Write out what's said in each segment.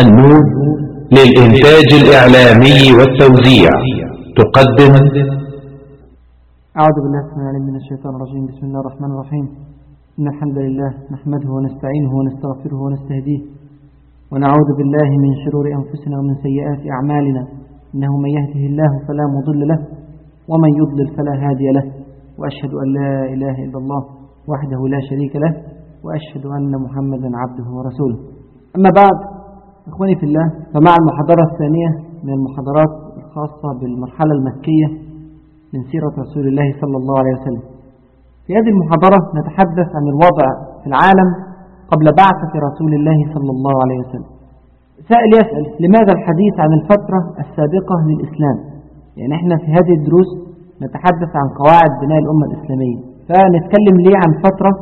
النور للإنتاج الإعلامي والتوزيع. تقدم. أعوذ بالله من الشيطان الرجيم. بسم الله الرحمن الرحيم. إن الحمد لله نحمده ونستعينه ونستغفره ونستهديه. ونعوذ بالله من شرور أنفسنا ومن سيئات أعمالنا. إنه من يهده الله فلا مضل له ومن يضلل فلا هادي له. وأشهد أن لا إله إلا الله وحده لا شريك له وأشهد أن محمدا عبده ورسوله. أما بعد إخواني في الله فمع المحاضرة الثانية من المحاضرات الخاصة بالمرحلة المكية من سيرة رسول الله صلى الله عليه وسلم. في هذه المحاضرة نتحدث عن الوضع في العالم قبل بعثة رسول الله صلى الله عليه وسلم. سائل يسأل لماذا الحديث عن الفترة السابقة للإسلام؟ يعني إحنا في هذه الدروس نتحدث عن قواعد بناء الأمة الإسلامية. فنتكلم ليه عن فترة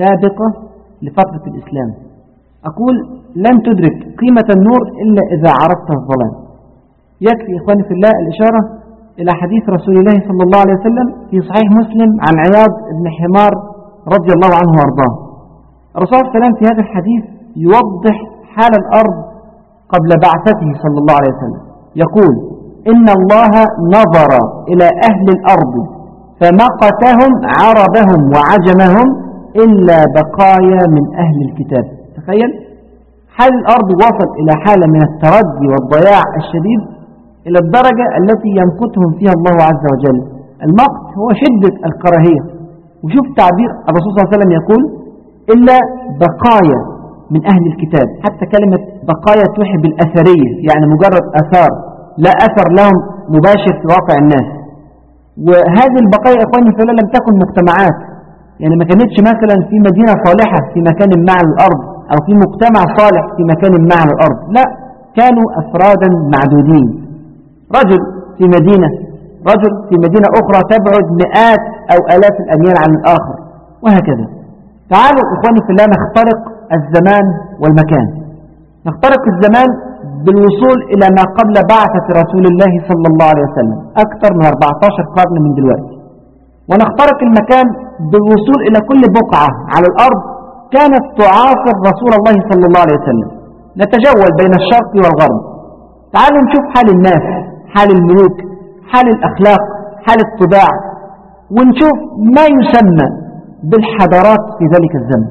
سابقة لفترة الإسلام؟ أقول لن تدرك قيمة النور إلا إذا عرفت الظلام. يكفي إخواني في الله الإشارة إلى حديث رسول الله صلى الله عليه وسلم في صحيح مسلم عن عياض بن حمار رضي الله عنه وأرضاه. الرسول صلى الله في هذا الحديث يوضح حال الأرض قبل بعثته صلى الله عليه وسلم. يقول إن الله نظر إلى أهل الأرض فمقتهم عربهم وعجمهم إلا بقايا من أهل الكتاب. تخيل حال الأرض وصل إلى حالة من التردي والضياع الشديد؟ إلى الدرجة التي يمقتهم فيها الله عز وجل. المقت هو شدة الكراهية. وشوف تعبير الرسول صلى الله عليه وسلم يقول إلا بقايا من أهل الكتاب. حتى كلمة بقايا توحي بالأثرية يعني مجرد أثار لا أثر لهم مباشر في واقع الناس. وهذه البقايا إخواني فلا لم تكن مجتمعات. يعني ما كانتش مثلا في مدينة صالحة في مكان على الأرض. أو في مجتمع صالح في مكان ما على الأرض. لا كانوا أفرادا معدودين. رجل في مدينة رجل في مدينة أخرى تبعد مئات أو آلاف الأميال عن الآخر وهكذا. تعالوا إخواني في الله نخترق الزمان والمكان. نخترق الزمان بالوصول إلى ما قبل بعثة رسول الله صلى الله عليه وسلم أكثر من 14 قرن من دلوقتي. ونخترق المكان بالوصول إلى كل بقعة على الأرض كانت تعاصر رسول الله صلى الله عليه وسلم. نتجول بين الشرق والغرب. تعالوا نشوف حال الناس حال الملوك حال الأخلاق حال الطباع ونشوف ما يسمى بالحضارات في ذلك الزمن.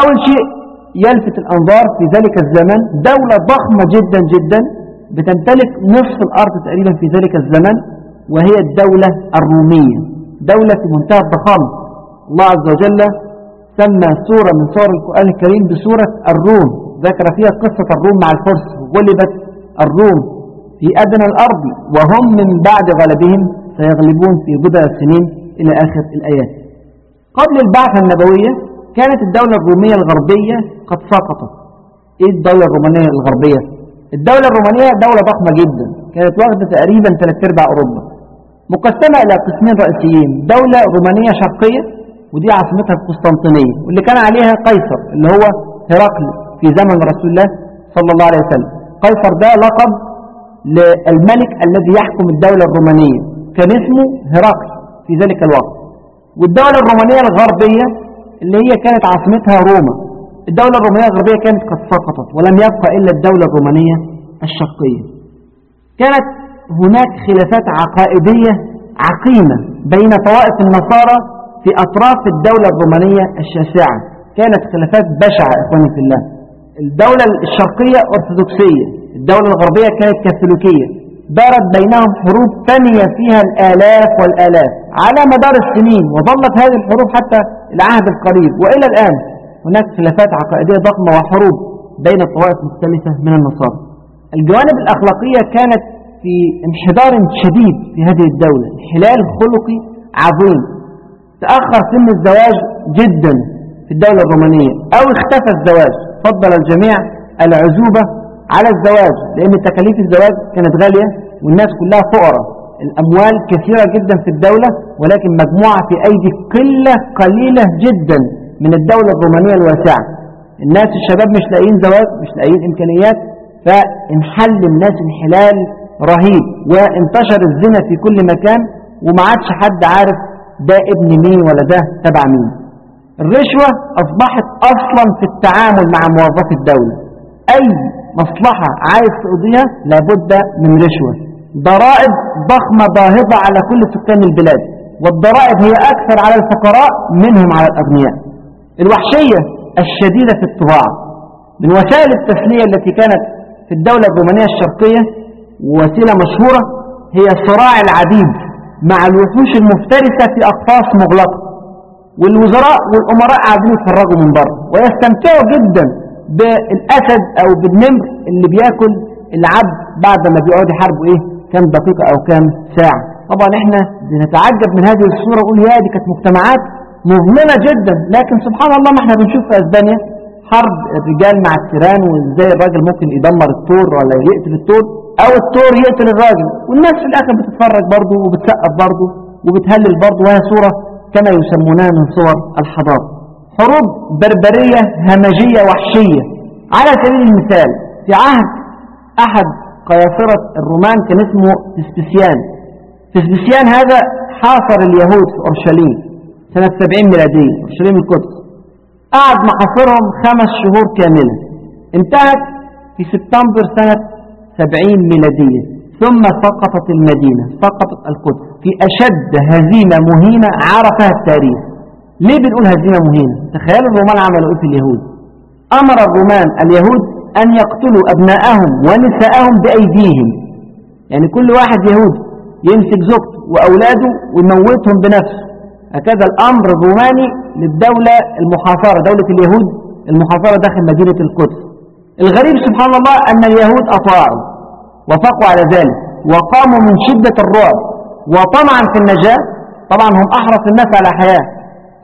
أول شيء يلفت الأنظار في ذلك الزمن دولة ضخمة جدا جدا بتمتلك نصف الأرض تقريبا في ذلك الزمن وهي الدولة الرومية دولة في منتهى الضخامة. الله عز وجل سمى سورة من سور القرآن الكريم بسورة الروم. ذكر فيها قصة الروم مع الفرس. غلبت الروم في أدنى الأرض وهم من بعد غلبهم سيغلبون في بضع سنين إلى آخر الآيات. قبل البعثة النبوية كانت الدولة الرومية الغربية قد سقطت. إيه الدولة الرومانية الغربية؟ الدولة الرومانية دولة ضخمة جدا. كانت واخدة تقريبا ثلاث أرباع أوروبا. مقسمة إلى قسمين رئيسيين. دولة رومانية شرقية ودي عاصمتها القسطنطينية واللي كان عليها قيصر اللي هو هرقل في زمن رسول الله صلى الله عليه وسلم. قيصر ده لقب للملك الذي يحكم الدولة الرومانية كان اسمه هرقل في ذلك الوقت. والدولة الرومانية الغربية اللي هي كانت عاصمتها روما الدولة الرومانية الغربية كانت قد سقطت ولم يبقى إلا الدولة الرومانية الشرقية. كانت هناك خلافات عقائدية عقيمة بين طوائف النصارى في أطراف الدولة الرومانية الشاسعة. كانت خلافات بشعة إخواني في الله. الدولة الشرقية أرثوذكسية الدولة الغربية كانت كاثوليكية. دارت بينهم حروب ثانية فيها الآلاف والآلاف. على مدار السنين وظلت هذه الحروب حتى العهد القريب. وإلى الآن هناك خلافات عقائدية ضخمة وحروب بين طوائف مختلفة من النصارى. الجوانب الأخلاقية كانت في انحدار شديد في هذه الدولة. انحلال خلقي عظيم. تأخر سن الزواج جدا في الدولة الرومانية أو اختفى الزواج. فضل الجميع العزوبة على الزواج لأن تكاليف الزواج كانت غالية والناس كلها فقراء. الأموال كثيرة جدا في الدولة ولكن مجموعة في أيدي قلة قليلة جدا من الدولة الرومانية الواسعة. الناس الشباب مش لاقيين زواج مش لاقيين إمكانيات فانحل الناس انحلال رهيب. وانتشر الزنا في كل مكان وما عادش حد عارف ده ابن مين ولا ده تبع مين؟ الرشوة أصبحت أصلا في التعامل مع موظفي الدولة. أي مصلحة عايز تقضيها لابد من رشوة. ضرائب ضخمة باهظة على كل سكان البلاد والضرائب هي أكثر على الفقراء منهم على الأغنياء. الوحشية الشديدة في الطباعة من وسائل التسلية التي كانت في الدولة الرومانية الشرقية ووسيلة مشهورة هي صراع العبيد. مع الوحوش المفترسة في أقفاص مغلقة والوزراء والأمراء قاعدين يتفرجوا من بره ويستمتعوا جدا بالأسد أو بالنمر اللي بياكل العبد بعد ما بيقعد يحاربوا إيه؟ كام دقيقة أو كام ساعة. طبعا إحنا بنتعجب من هذه الصورة ونقول يا دي كانت مجتمعات مظلمة جدا لكن سبحان الله ما إحنا بنشوف في أسبانيا حرب الرجال مع التيران وإزاي الراجل ممكن يدمر الطور ولا يقتل الطور أو الطور يقتل الراجل والناس في الآخر بتتفرج برضه وبتسقف برضه وبتهلل برضه وهي صورة كما يسمونها من صور الحضارة. حروب بربرية همجية وحشية. على سبيل المثال في عهد أحد قياصرة الرومان كان اسمه تسبسيان تسبسيان هذا حاصر اليهود في أورشليم سنة 70 ميلادية أورشليم القدس. قعد محاصرهم خمس شهور كاملة. انتهت في سبتمبر سنة 70 ميلادية ثم سقطت المدينة سقطت القدس. في أشد هزيمة مهينة عرفها التاريخ. ليه بنقول هزيمة مهينة؟ تخيلوا الرومان عملوا إيه في اليهود؟ أمر الرومان اليهود أن يقتلوا أبناءهم ونساءهم بأيديهم. يعني كل واحد يهودي يمسك زوجته وأولاده ويموتهم بنفسه. هكذا الأمر الروماني للدولة المحاصرة دولة اليهود المحاصرة داخل مدينة القدس. الغريب سبحان الله أن اليهود أطاعوا وفقوا على ذلك وقاموا من شدة الرعب وطمعا في النجاة. طبعا هم أحرص الناس على حياة.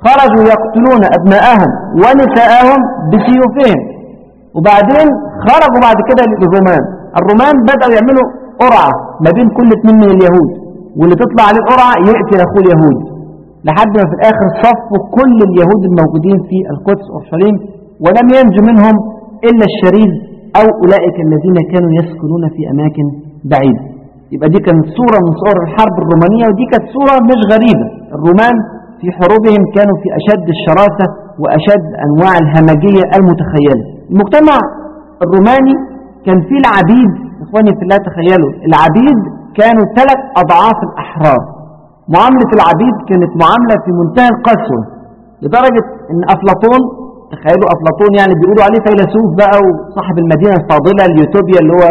خرجوا يقتلون أبناءهم ونساءهم بسيوفهم. وبعدين خرجوا بعد كده للرومان. الرومان بدأوا يعملوا قرعة ما بين كل اثنين من اليهود. واللي تطلع عليه القرعة يقتل أخوه اليهود. لحد ما في الآخر صفوا كل اليهود الموجودين في القدس أورشليم ولم ينجو منهم إلا الشريد أو أولئك الذين كانوا يسكنون في أماكن بعيدة. يبقى دي كانت صورة من صور الحرب الرومانية ودي كانت صورة مش غريبة. الرومان في حروبهم كانوا في أشد الشراسة وأشد أنواع الهمجية المتخيلة. المجتمع الروماني كان فيه العبيد إخواني في الله تخيلوا العبيد كانوا ثلاث أضعاف الأحرار. معاملة العبيد كانت معاملة في منتهى القسوة لدرجة إن أفلاطون تخيلوا افلاطون يعني بيقولوا عليه فيلسوف بقى وصاحب المدينة الفاضلة اليوتوبيا اللي هو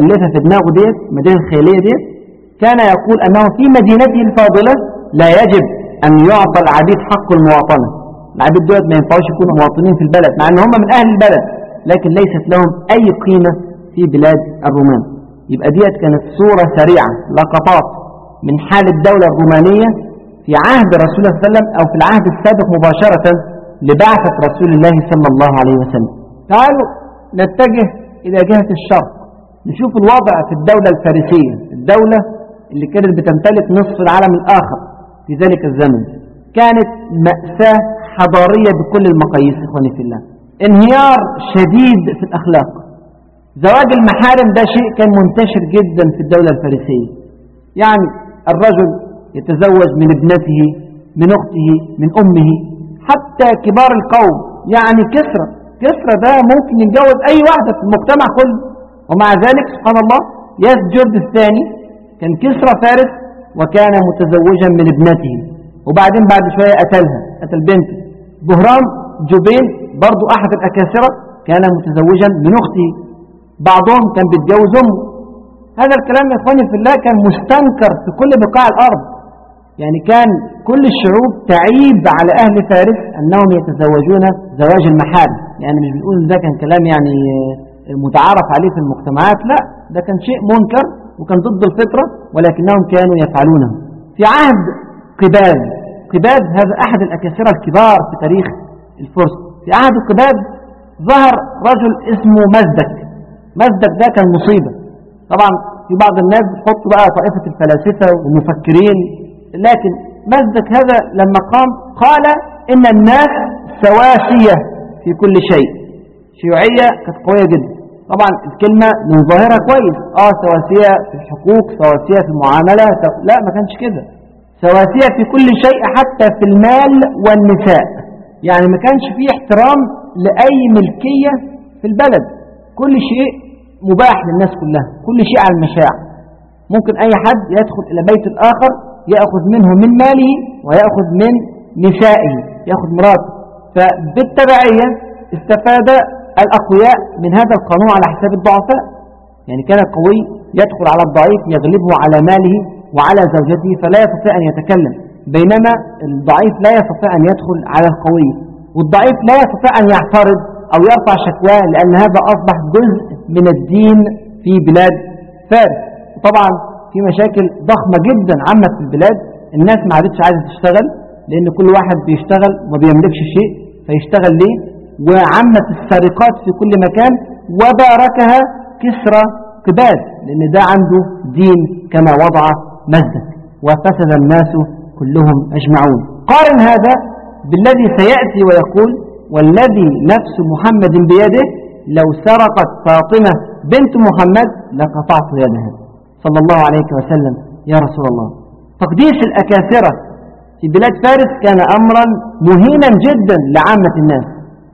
ألفها في دماغه ديت المدينة الخيالية ديت كان يقول أنه في مدينته الفاضلة لا يجب أن يعطى العبيد حق المواطنة. العبيد دول ما ينفعوش يكونوا مواطنين في البلد مع أن هم من أهل البلد لكن ليست لهم أي قيمة في بلاد الرومان. يبقى ديت كانت صورة سريعة لقطات من حال الدولة الرومانية في عهد رسول الله صلى الله عليه وسلم أو في العهد السابق مباشرة لبعثة رسول الله صلى الله عليه وسلم. تعالوا نتجه إلى جهة الشرق نشوف الوضع في الدولة الفارسية الدولة اللي كانت بتمتلك نصف العالم الآخر في ذلك الزمن. كانت مأساة حضارية بكل المقاييس إخواني في الله. انهيار شديد في الأخلاق. زواج المحارم ده شيء كان منتشر جدا في الدولة الفارسية. يعني الرجل يتزوج من ابنته من أخته من أمه حتى كبار القوم يعني كسرى. كسرى ده ممكن يتجوز أي واحدة في المجتمع كله. ومع ذلك سبحان الله يسجد الثاني كان كسرى فارس وكان متزوجا من ابنته. وبعدين بعد شوية قتلها قتل بنته. بهرام جبين برضو أحد الأكاسرة كان متزوجا من أخته. بعضهم كان بيتجوز أمه. هذا الكلام يا إخواني في الله كان مستنكر في كل بقاع الأرض. يعني كان كل الشعوب تعيب على أهل فارس أنهم يتزوجون زواج المحارم يعني مش بنقول ده كان كلام يعني متعارف عليه في المجتمعات لا ده كان شيء منكر وكان ضد الفطرة ولكنهم كانوا يفعلونه. في عهد قباد قباد هذا أحد الأكاسرة الكبار في تاريخ الفرس. في عهد قباد ظهر رجل اسمه مزدك. مزدك ده كان مصيبة. طبعا في بعض الناس بتحط بقى طائفة الفلاسفة والمفكرين لكن مزدك هذا لما قام قال إن الناس سواسية في كل شيء. شيوعية كانت قوية جدا. طبعا الكلمة من ظاهرها كويس. آه سواسية في الحقوق سواسية في المعاملة. لا ما كانش كده. سواسية في كل شيء حتى في المال والنساء. يعني ما كانش فيه احترام لأي ملكية في البلد. كل شيء مباح للناس كلها. كل شيء على المشاع. ممكن أي حد يدخل إلى بيت الآخر يأخذ منه من ماله ويأخذ من نسائه يأخذ مراته. فبالتبعية استفاد الأقوياء من هذا القانون على حساب الضعفاء. يعني كان القوي يدخل على الضعيف يغلبه على ماله وعلى زوجته فلا يستطيع أن يتكلم. بينما الضعيف لا يستطيع أن يدخل على القوي. والضعيف لا يستطيع أن يعترض أو يرفع شكواه لأن هذا أصبح جزء من الدين في بلاد فارس. طبعا في مشاكل ضخمة جدا عامة في البلاد الناس ما عادتش عايزة تشتغل لأن كل واحد بيشتغل وما بيملكش شيء فيشتغل ليه؟ وعمت السرقات في كل مكان وباركها كسرى قباد لأن ده عنده دين كما وضع مزدك وفسد الناس كلهم أجمعون. قارن هذا بالذي سيأتي ويقول والذي نفس محمد بيده لو سرقت فاطمة بنت محمد لقطعت يدها صلى الله عليه وسلم يا رسول الله. تقديس الأكاثرة في بلاد فارس كان أمرا مهينا جدا لعامة الناس.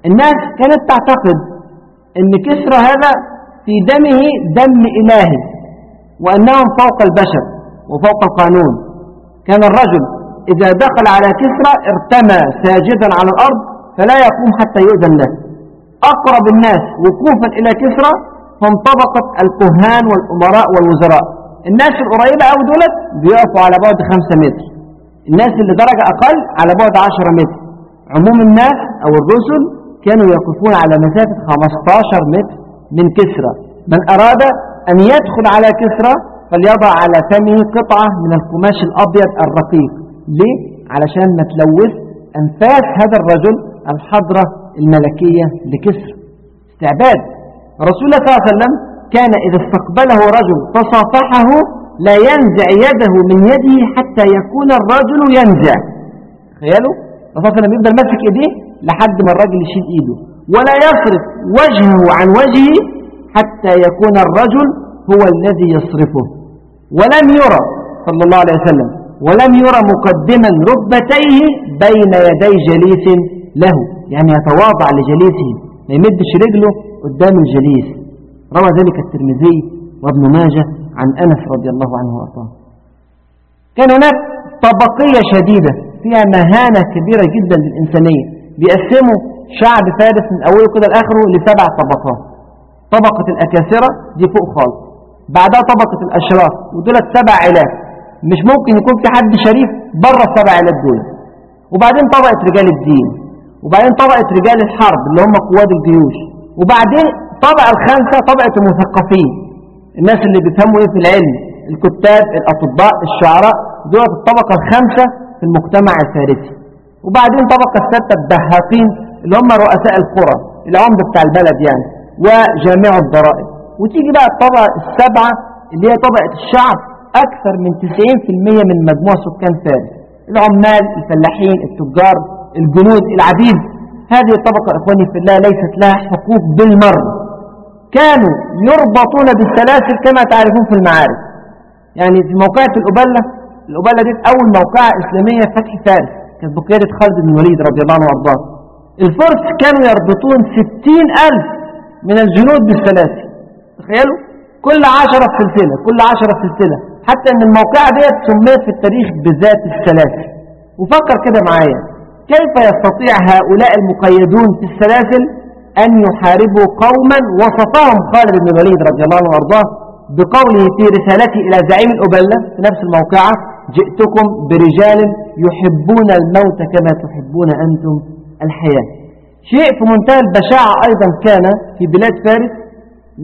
الناس كانت تعتقد أن كسرى هذا في دمه دم إلهي وأنهم فوق البشر وفوق القانون. كان الرجل إذا دخل على كسرى ارتمى ساجدا على الأرض فلا يقوم حتى يؤذن له. أقرب الناس وقوفا إلى كسرى فانطبقت الكهان والأمراء والوزراء. الناس القريبة أو دولت بيقفوا على بعد خمسة متر. الناس اللي درجة أقل على بعد عشرة متر. عموم الناس أو الرسل كانوا يقفون على مسافة 15 متر من كسرى. من أراد أن يدخل على كسرى فليضع على فمه قطعة من القماش الأبيض الرقيق. ليه؟ علشان ما تلوث أنفاس هذا الرجل الحضرة الملكية لكسرى. استعباد. رسول الله صلى الله عليه وسلم كان إذا استقبله رجل فصافحه لا ينزع يده من يده حتى يكون الرجل ينزع. تخيلوا؟ الرسول صلى يفضل ماسك إيديه لحد ما الرجل يشيل إيده. ولا يصرف وجهه عن وجهه حتى يكون الرجل هو الذي يصرفه. ولم يرى صلى الله عليه وسلم ولم يرى مقدما ركبتيه بين يدي جليس له. يعني يتواضع لجليسه ما يمدش رجله قدام الجليس. روى ذلك الترمذي وابن ماجه عن أنس رضي الله عنه وأرضاه. كان هناك طبقية شديدة فيها مهانة كبيرة جدا للإنسانية بيقسموا شعب فارس من أوله كده لآخره لسبع طبقات. طبقة الأكاسرة دي فوق خالص بعدها طبقة الأشراف ودولت سبع علاف مش ممكن يكون في حد شريف بره السبع علاف دول. وبعدين طبقة رجال الدين وبعدين طبقة رجال الحرب اللي هم قواد الجيوش وبعدين الطبقة الخامسة طبقة المثقفين. الناس اللي بيفهموا إيه في العلم؟ الكتاب الأطباء الشعراء دول الطبقة الخامسة في المجتمع الفارسي. وبعدين طبقة الستة الدهاقين اللي هم رؤساء القرى العمدة بتاع البلد يعني وجامع الضرائب. وتيجي بقى الطبقة السبعة اللي هي طبقة الشعب أكثر من 90% من مجموع سكان فارس. العمال الفلاحين التجار الجنود العبيد. هذه الطبقة إخواني في الله ليست لها حقوق بالمرة. كانوا يربطون بالسلاسل كما تعرفون في المعارك يعني في موقعة الأبلة الأبلة دي أول موقعة إسلامية فتح فارس كانت بقيادة خالد بن الوليد رضي الله عنه وأرضاه. الفرس كانوا يربطون ستين ألف من الجنود بالسلاسل. تخيلوا؟ كل عشرة سلسلة كل عشرة سلسلة. حتى إن الموقعة ديت سميت في التاريخ بذات السلاسل. وفكر كده معايا كيف يستطيع هؤلاء المقيدون في السلاسل أن يحاربوا قوما وصفهم خالد بن الوليد رضي الله عنه وأرضاه بقوله في رسالته إلى زعيم الأبلة في نفس الموقعة جئتكم برجال يحبون الموت كما تحبون أنتم الحياة. شيء في منتهى البشاعة أيضا كان في بلاد فارس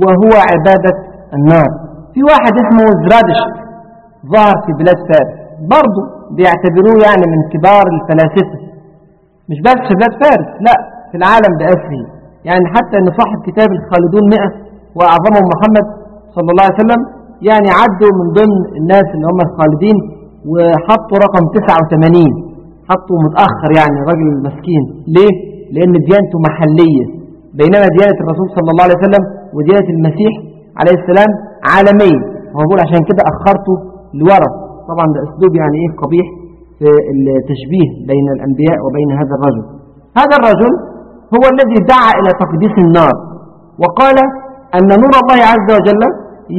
وهو عبادة النار. في واحد اسمه زرادش ظهر في بلاد فارس. برضه بيعتبروه يعني من كبار الفلاسفة. مش بس في بلاد فارس لا في العالم بأسره. يعني حتى إن صاحب كتاب الخالدون مئة وأعظمهم محمد صلى الله عليه وسلم يعني عدوا من ضمن الناس اللي هم الخالدين وحطوا رقم 89 حطوا متأخر يعني راجل مسكين ليه؟ لأن ديانته محلية. بينما ديانة الرسول صلى الله عليه وسلم وديانة المسيح عليه السلام عالمية. هو بقول عشان كده أخرته لورا. طبعا ده أسلوب يعني إيه قبيح في التشبيه بين الأنبياء وبين هذا الرجل. هذا الرجل هو الذي دعا إلى تقديس النار. وقال أن نور الله عز وجل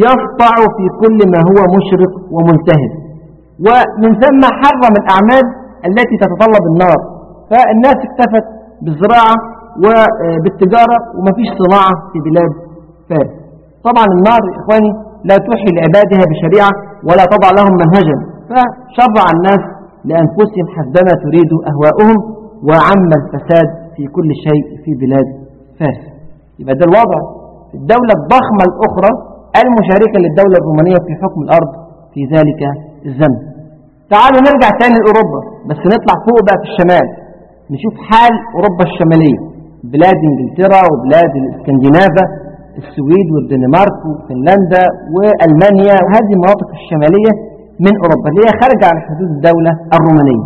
يسطع في كل ما هو مشرق وملتهب ومن ثم حرم الأعمال التي تتطلب النار. فالناس اكتفت بالزراعة وبالتجارة ومفيش صناعة في بلاد فارس. طبعا النار إخواني لا توحي لعبادها بشريعة ولا تضع لهم منهجا. فشرع الناس لأنفسهم حسبما تريد أهواؤهم وعم الفساد في كل شيء في بلاد فارس. يبقى ده الوضع. في الدولة الضخمة الأخرى المشاركة للدولة الرومانية في حكم الأرض في ذلك الزمن. تعالوا نرجع تاني لأوروبا بس نطلع فوق بقى في الشمال. نشوف حال أوروبا الشمالية. بلاد إنجلترا وبلاد الإسكندنافا السويد والدنمارك وفنلندا وألمانيا وهذه المناطق الشمالية من أوروبا اللي هي خارجة عن حدود الدولة الرومانية.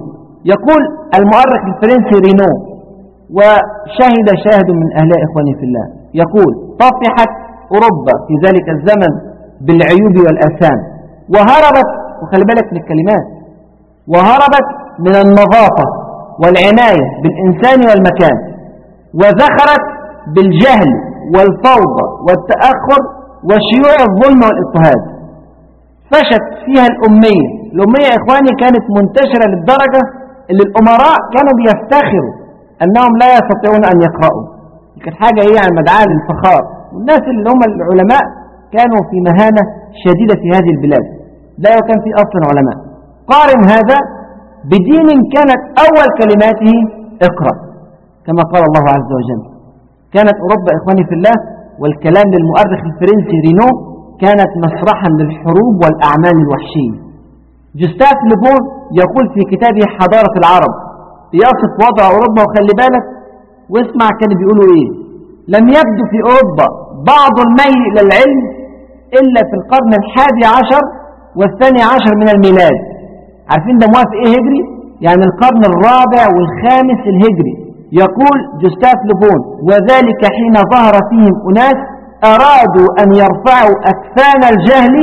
يقول المؤرخ الفرنسي رينو وشهد شاهد من أهلها إخواني في الله. يقول طفحت أوروبا في ذلك الزمن بالعيوب والآثام وهربت وخلي بالك من الكلمات وهربت من النظافة والعناية بالإنسان والمكان وذخرت بالجهل والفوضى والتأخر وشيوع الظلم والاضطهاد فشت فيها الأمية. الأمية إخواني كانت منتشرة للدرجة اللي الأمراء كانوا بيفتخروا أنهم لا يستطيعون أن يقرأوا. كانت حاجة هي عن مدعاة للفخار. والناس اللي هم العلماء كانوا في مهانة شديدة في هذه البلاد. لا كان في أصلا علماء قارن هذا بدين كانت أول كلماته اقرأ. كما قال الله عز وجل. كانت أوروبا إخواني في الله والكلام للمؤرخ الفرنسي رينو كانت مسرحا للحروب والأعمال الوحشية. جوستاف لبون يقول في كتابه حضارة العرب يصف وضع أوروبا وخلي بالك واسمع كانوا بيقولوا إيه لم يبدو في أوروبا بعض الميل إلى العلم إلا في القرن الحادي عشر والثاني عشر من الميلاد. عارفين ده موافق إيه هجري؟ يعني القرن الرابع والخامس الهجري. يقول جوستاف لبون وذلك حين ظهر فيهم أناس أرادوا أن يرفعوا أكفان الجهل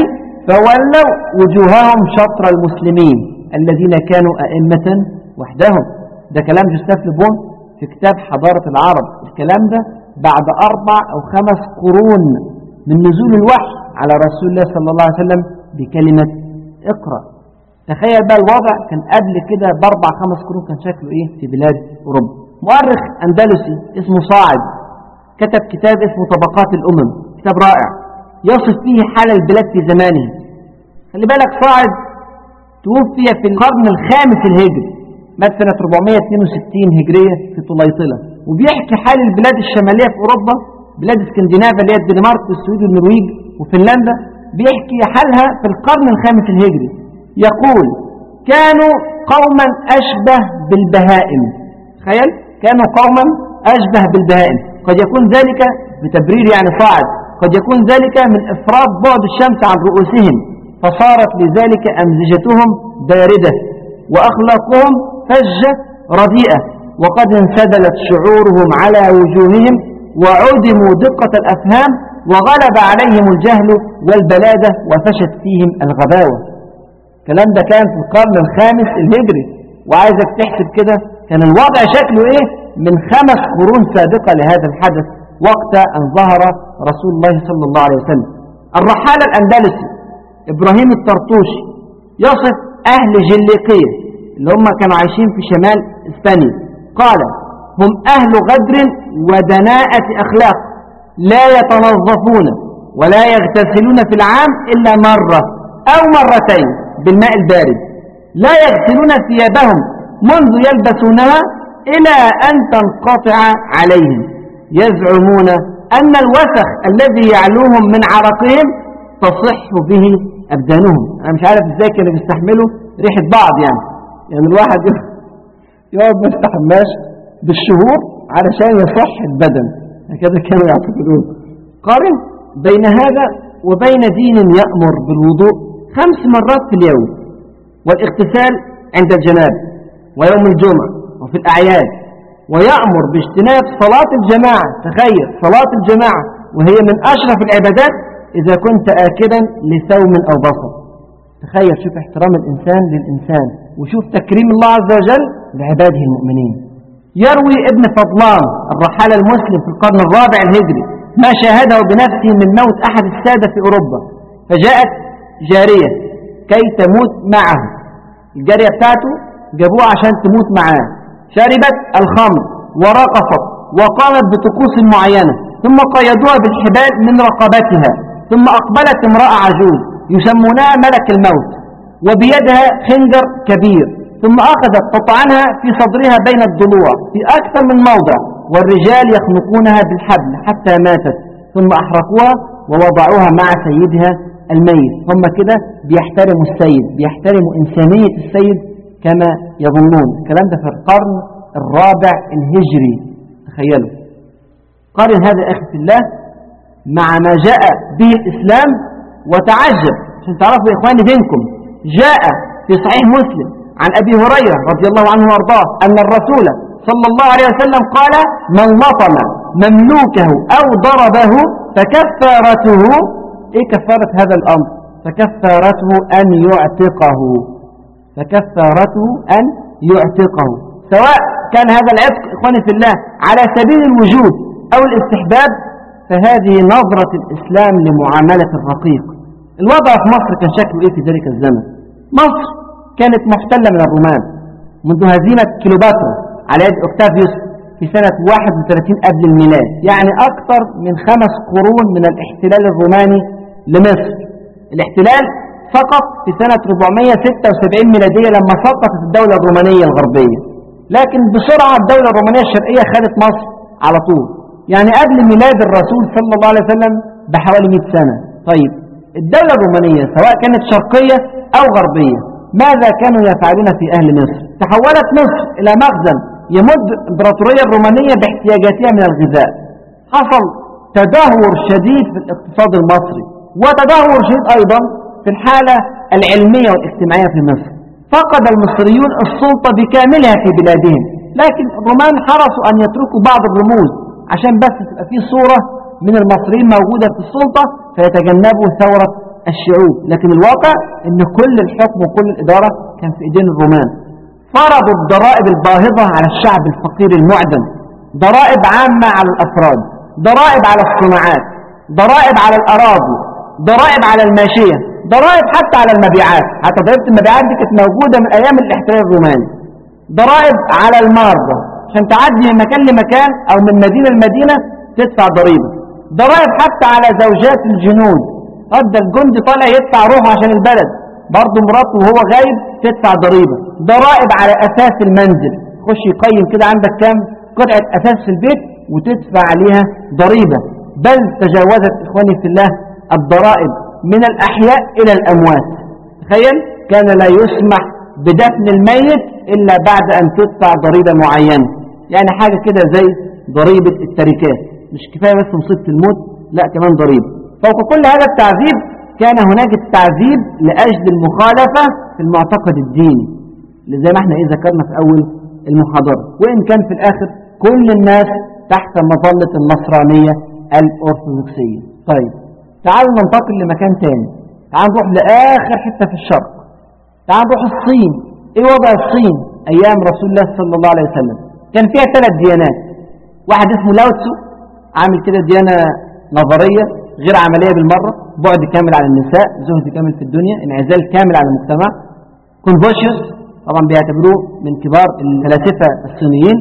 فولوا وجوههم شطر المسلمين الذين كانوا أئمة وحدهم. ده كلام جوستاف لبون في كتاب حضارة العرب. الكلام ده بعد أربع أو خمس قرون من نزول الوحي على رسول الله صلى الله عليه وسلم بكلمة اقرأ. تخيل بقى الوضع كان قبل كده بأربع خمس قرون كان شكله إيه؟ في بلاد أوروبا. مؤرخ أندلسي اسمه صاعد كتب كتاب اسمه طبقات الأمم. كتاب رائع. يصف فيه حال البلاد في زمانه. خلي بالك صاعد توفي في القرن الخامس الهجري. مات سنة 462 هجرية في طليطلة. وبيحكي حال البلاد الشمالية في أوروبا بلاد اسكندنافيا اللي هي الدنمارك والسويد والنرويج وفنلندا بيحكي حالها في القرن الخامس الهجري. يقول كانوا قوما أشبه بالبهائم. تخيل كانوا قوما أشبه بالبهائم. قد يكون ذلك بتبرير يعني صاعد. قد يكون ذلك من إفراط بعد الشمس عن رؤوسهم. فصارت لذلك أمزجتهم باردة وأخلاقهم فجة رديئة وقد انسدلت شعورهم على وجوههم وعدموا دقة الأفهام وغلب عليهم الجهل والبلادة وفشت فيهم الغباوة. الكلام ده كان في القرن الخامس الهجري وعايزك تحسب كده كان الوضع شكله إيه؟ من خمس قرون سابقة لهذا الحدث وقت أن ظهر رسول الله صلى الله عليه وسلم. الرحالة الأندلسي إبراهيم الطرطوشي يصف أهل جليقية. اللي هم كانوا عايشين في شمال إسبانيا. قال هم أهل غدر ودناءة أخلاق لا يتنظفون ولا يغتسلون في العام إلا مرة أو مرتين بالماء البارد لا يغسلون ثيابهم منذ يلبسونها إلى أن تنقطع عليهم يزعمون أن الوسخ الذي يعلوهم من عرقهم تصح به أبدانهم. أنا مش عارف إزاي كانوا بيستحملوا ريحة بعض يعني. يعني الواحد يقعد ما يستحماش بالشهور علشان يصح البدن. هكذا كانوا يعتقدون. قارن بين هذا وبين دين يأمر بالوضوء خمس مرات في اليوم والاغتسال عند الجناب ويوم الجمعة وفي الأعياد ويأمر باجتناب صلاة الجماعة تخيل صلاة الجماعة وهي من أشرف العبادات إذا كنت آكدا لثوم أو بصر. تخيل شوف احترام الإنسان للإنسان وشوف تكريم الله عز وجل لعباده المؤمنين. يروي ابن فضلان الرحالة المسلم في القرن الرابع الهجري ما شاهده بنفسه من موت أحد السادة في أوروبا فجاءت جارية كي تموت معه. الجارية بتاعته جابوها عشان تموت معاه. شربت الخمر ورقصت وقامت بطقوس معينة ثم قيدوها بالحبال من رقبتها ثم أقبلت امرأة عجوز. يسمونها ملك الموت وبيدها خنجر كبير ثم أخذت تطعنها في صدرها بين الضلوع في أكثر من موضع والرجال يخنقونها بالحبل حتى ماتت ثم أحرقوها ووضعوها مع سيدها الميت هم كده بيحترموا السيد بيحترموا إنسانية السيد كما يظنون. الكلام ده في القرن الرابع الهجري تخيلوا. قارن هذا أخي الله مع ما جاء به الإسلام وتعجب. عشان تعرفوا يا إخواني دينكم جاء في صحيح مسلم عن أبي هريرة رضي الله عنه وأرضاه أن الرسول صلى الله عليه وسلم قال من لطم مملوكه أو ضربه فكفارته. إيه كفارة هذا الأمر؟ فكفارته أن يعتقه. فكفارته أن يعتقه. سواء كان هذا العتق إخواني في الله على سبيل الوجود أو الاستحباب فهذه نظرة الإسلام لمعاملة الرقيق. الوضع في مصر كان شكله إيه في ذلك الزمن؟ مصر كانت محتلة من الرومان منذ هزيمة كيلوباترا على يد أكتافيوس في سنة 31 قبل الميلاد يعني أكثر من خمس قرون من الاحتلال الروماني لمصر. الاحتلال سقط في سنة 476 ميلادية لما سقطت الدولة الرومانية الغربية. لكن بسرعة الدولة الرومانية الشرقية خدت مصر على طول. يعني قبل ميلاد الرسول صلى الله عليه وسلم بحوالي 100 سنة. طيب الدولة الرومانية سواء كانت شرقية أو غربية ماذا كانوا يفعلون في أهل مصر؟ تحولت مصر إلى مخزن يمد الإمبراطورية الرومانية باحتياجاتها من الغذاء. حصل تدهور شديد في الاقتصاد المصري وتدهور شديد أيضا في الحالة العلمية والاجتماعية في مصر. فقد المصريون السلطة بكاملها في بلادهم لكن الرومان حرصوا أن يتركوا بعض الرموز عشان بس تبقى في صورة من المصريين موجودة في السلطة فيتجنبوا ثورة الشعوب. لكن الواقع إن كل الحكم وكل الإدارة كان في إيدين الرومان. فرضوا الضرائب الباهظة على الشعب الفقير المعدم. ضرائب عامة على الأفراد. ضرائب على الصناعات. ضرائب على الأراضي. ضرائب على الماشية. ضرائب حتى على المبيعات. حتى ضريبة المبيعات دي كانت موجودة من أيام الاحتلال الروماني. ضرائب على المارة. عشان تعدي من مكان لمكان أو من مدينة لمدينة تدفع ضريبة. ضرائب حتى على زوجات الجنود. قد الجندي طالع يدفع روحه عشان البلد. برضه مراته وهو غايب تدفع ضريبة. ضرائب على أساس المنزل. خش يقيم كده عندك كام؟ قطعة أساس في البيت وتدفع عليها ضريبة. بل تجاوزت إخواني في الله الضرائب من الأحياء إلى الأموات. تخيل؟ كان لا يسمح بدفن الميت إلا بعد أن تدفع ضريبة معينة. يعني حاجة كده زي ضريبة التركات. مش كفاية بس مصيبة الموت لا كمان ضريبة. فوق كل هذا التعذيب كان هناك التعذيب لأجل المخالفة في المعتقد الديني. زي ما إحنا إيه ذكرنا في أول المحاضرة. وإن كان في الآخر كل الناس تحت مظلة النصرانية الأرثوذكسية. طيب تعالوا ننتقل لمكان تاني. تعالوا نروح لآخر حتة في الشرق. تعالوا نروح الصين. إيه وضع الصين أيام رسول الله صلى الله عليه وسلم؟ كان فيها ثلاث ديانات. واحد اسمه لاوتسو عامل كده ديانة نظرية غير عملية بالمرة بعد كامل عن النساء زهد كامل في الدنيا انعزال كامل عن المجتمع. كونفوشيوس طبعا بيعتبروه من كبار الفلاسفة الصينيين.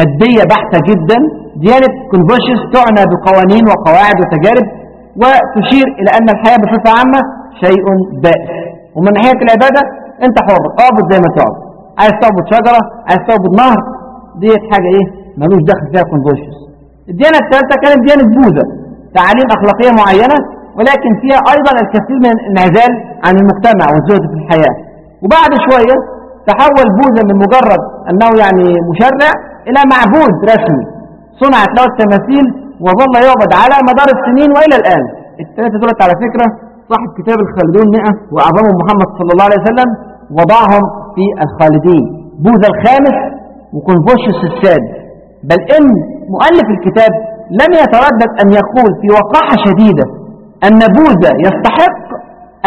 مادية بحتة جدا. ديانة كونفوشيوس تعنى بقوانين وقواعد وتجارب وتشير إلى أن الحياة بصفة عامة شيء بائس. ومن ناحية العبادة أنت حر اعبد زي ما تعبد عايز تعبد شجرة عايز تعبد نهر ديت حاجة إيه؟ ملوش دخل فيها كونفوشيوس الديانة الثالثة كانت ديانة بوذا تعاليم أخلاقية معينة ولكن فيها أيضا الكثير من الانعزال عن المجتمع والزهد في الحياة. وبعد شوية تحول بوذا من مجرد أنه يعني مشرع إلى معبود رسمي صنعت له التماثيل وظل يعبد على مدار السنين وإلى الآن. الثلاثة دولت على فكرة صاحب كتاب الخالدون 100 وأعظمهم محمد صلى الله عليه وسلم وضعهم في الخالدين. بوذا الخامس وكونفوشيوس السادس. بل إن مؤلف الكتاب لم يتردد أن يقول في وقاحة شديدة أن بوذا يستحق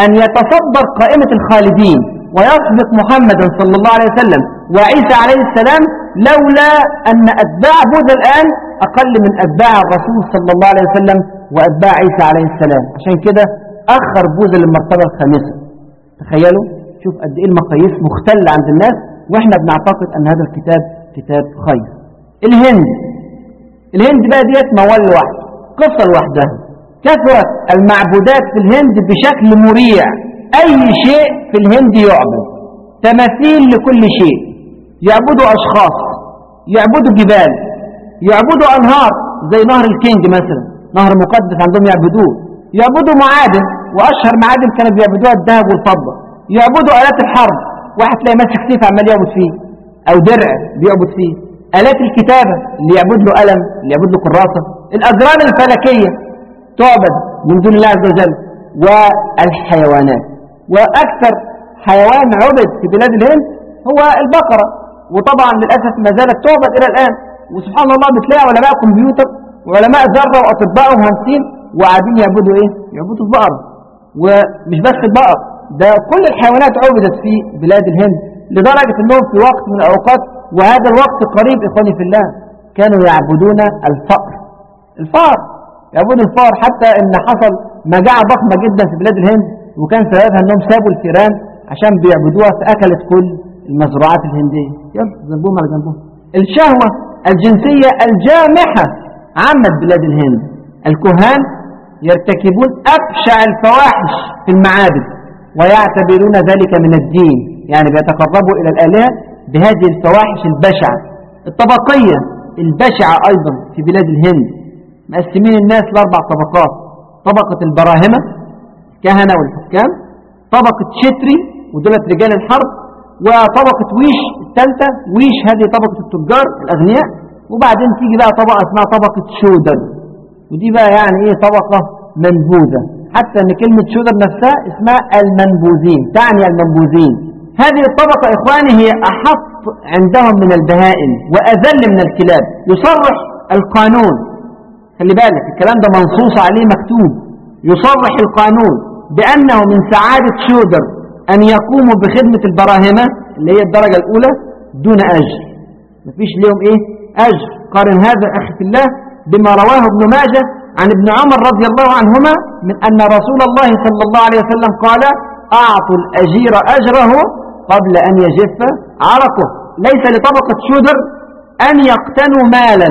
أن يتصدر قائمة الخالدين ويسبق محمدا صلى الله عليه وسلم وعيسى عليه السلام لولا أن أتباع بوذا الآن أقل من أتباع الرسول صلى الله عليه وسلم وأتباع عيسى عليه السلام. عشان كده أخر بوذا للمرتبة الخامسة. تخيلوا؟ شوف قد إيه المقاييس مختلة عند الناس وإحنا بنعتقد أن هذا الكتاب كتاب خير. الهند. الهند بقى ديت موال لوحده قصة لوحدها. كثرت المعبودات في الهند بشكل مريع. أي شيء في الهند يعبد. تماثيل لكل شيء. يعبدوا أشخاص يعبدوا جبال يعبدوا أنهار زي نهر الجانج مثلا. نهر مقدس عندهم يعبدوه. يعبدوا معادن وأشهر معادن كانوا بيعبدوها الذهب والفضة. يعبدوا آلات الحرب. واحد تلاقي ماسك سيف عمال يعبد فيه أو درع بيعبد فيه. آلات الكتابة اللي يعبد له قلم اللي يعبد له كراسة الأجرام الفلكية تعبد من دون الله عز وجل والحيوانات. وأكثر حيوان عبد في بلاد الهند هو البقرة. وطبعا للأسف ما زالت تعبد إلى الآن. وسبحان الله بتلاقي علماء كمبيوتر وعلماء ذرة وأطباء ومهندسين وقاعدين يعبدوا إيه؟ يعبدوا البقرة ومش بس البقر ده كل الحيوانات عبدت في بلاد الهند. لدرجة أنهم في وقت من الأوقات وهذا الوقت قريب إخواني في الله. كانوا يعبدون الفأر الفأر يعبدوا الفأر حتى أن حصل مجاعة ضخمة جدا في بلاد الهند وكان سببها أنهم سابوا الفيران عشان بيعبدوها فأكلت كل المزروعات الهندية. يلا جنبهم على جنبهم الشهوة الجنسية الجامحة عامة بلاد الهند. الكهان يرتكبون أبشع الفواحش في المعابد ويعتبرون ذلك من الدين. يعني بيتقربوا إلى الآلهة بهذه الفواحش البشعة. الطبقية البشعة أيضا في بلاد الهند. مقسمين الناس لأربع طبقات. طبقة البراهمة الكهنة والحكام طبقة شتري ودولة رجال الحرب وطبقة ويش الثالثة ويش هذه طبقة التجار الأغنياء. وبعدين تيجي بقى طبقة اسمها طبقة شودر. ودي بقى يعني إيه طبقة منبوذة. حتى إن كلمة شودر نفسها اسمها المنبوذين تعني المنبوذين. هذه الطبقة إخواني هي أحط عندهم من البهائم وأذل من الكلاب. يصرح القانون. خلي بالك الكلام ده منصوص عليه مكتوب. يصرح القانون بأنه من سعادة شودر أن يقوموا بخدمة البراهمة اللي هي الدرجة الأولى دون أجر. مفيش ليهم إيه؟ أجر. قارن هذا أخي في الله بما رواه ابن ماجه عن ابن عمر رضي الله عنهما من أن رسول الله صلى الله عليه وسلم قال أعطوا الأجير أجره قبل أن يجف عرقه. ليس لطبقة شودر أن يقتنوا مالا.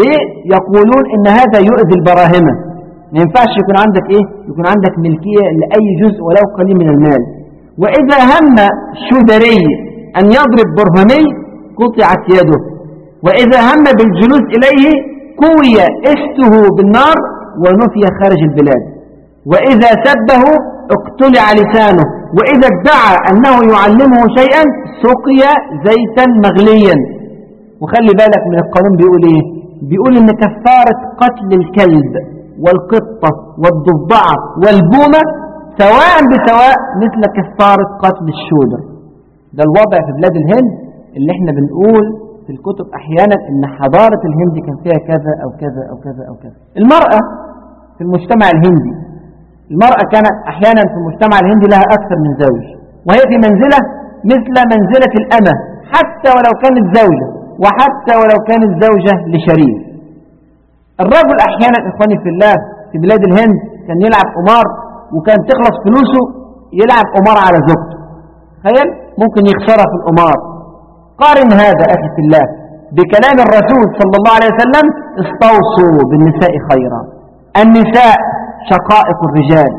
ليه؟ يقولون إن هذا يؤذي البراهمة. ما ينفعش يكون عندك إيه؟ يكون عندك ملكية لأي جزء ولو قليل من المال. وإذا هم شودري أن يضرب برهمي قطعت يده. وإذا هم بالجلوس إليه كوي استه بالنار ونفي خارج البلاد. وإذا سبه اقتلع لسانه. وإذا ادعى أنه يعلمه شيئا سقي زيتا مغليا. وخلي بالك من القانون بيقول إيه؟ بيقول إن كفارة قتل الكلب والقطة والضفدعة والبومة سواء بسواء مثل كفارة قتل الشودر. ده الوضع في بلاد الهند اللي إحنا بنقول في الكتب أحيانا إن حضارة الهند كان فيها كذا أو كذا أو كذا أو كذا. المرأة في المجتمع الهندي المرأة كانت أحيانا في المجتمع الهندي لها أكثر من زوج وهي في منزلة مثل منزلة الأمة حتى ولو كانت زوجة وحتى ولو كانت زوجة لشريف. الرجل أحيانا إخواني في الله في بلاد الهند كان يلعب قمار وكان تخلص فلوسه يلعب قمار على زوجته. تخيل؟ ممكن يخسرها في القمار. قارن هذا أخي في الله بكلام الرسول صلى الله عليه وسلم استوصوا بالنساء خيرا. النساء شقائق الرجال.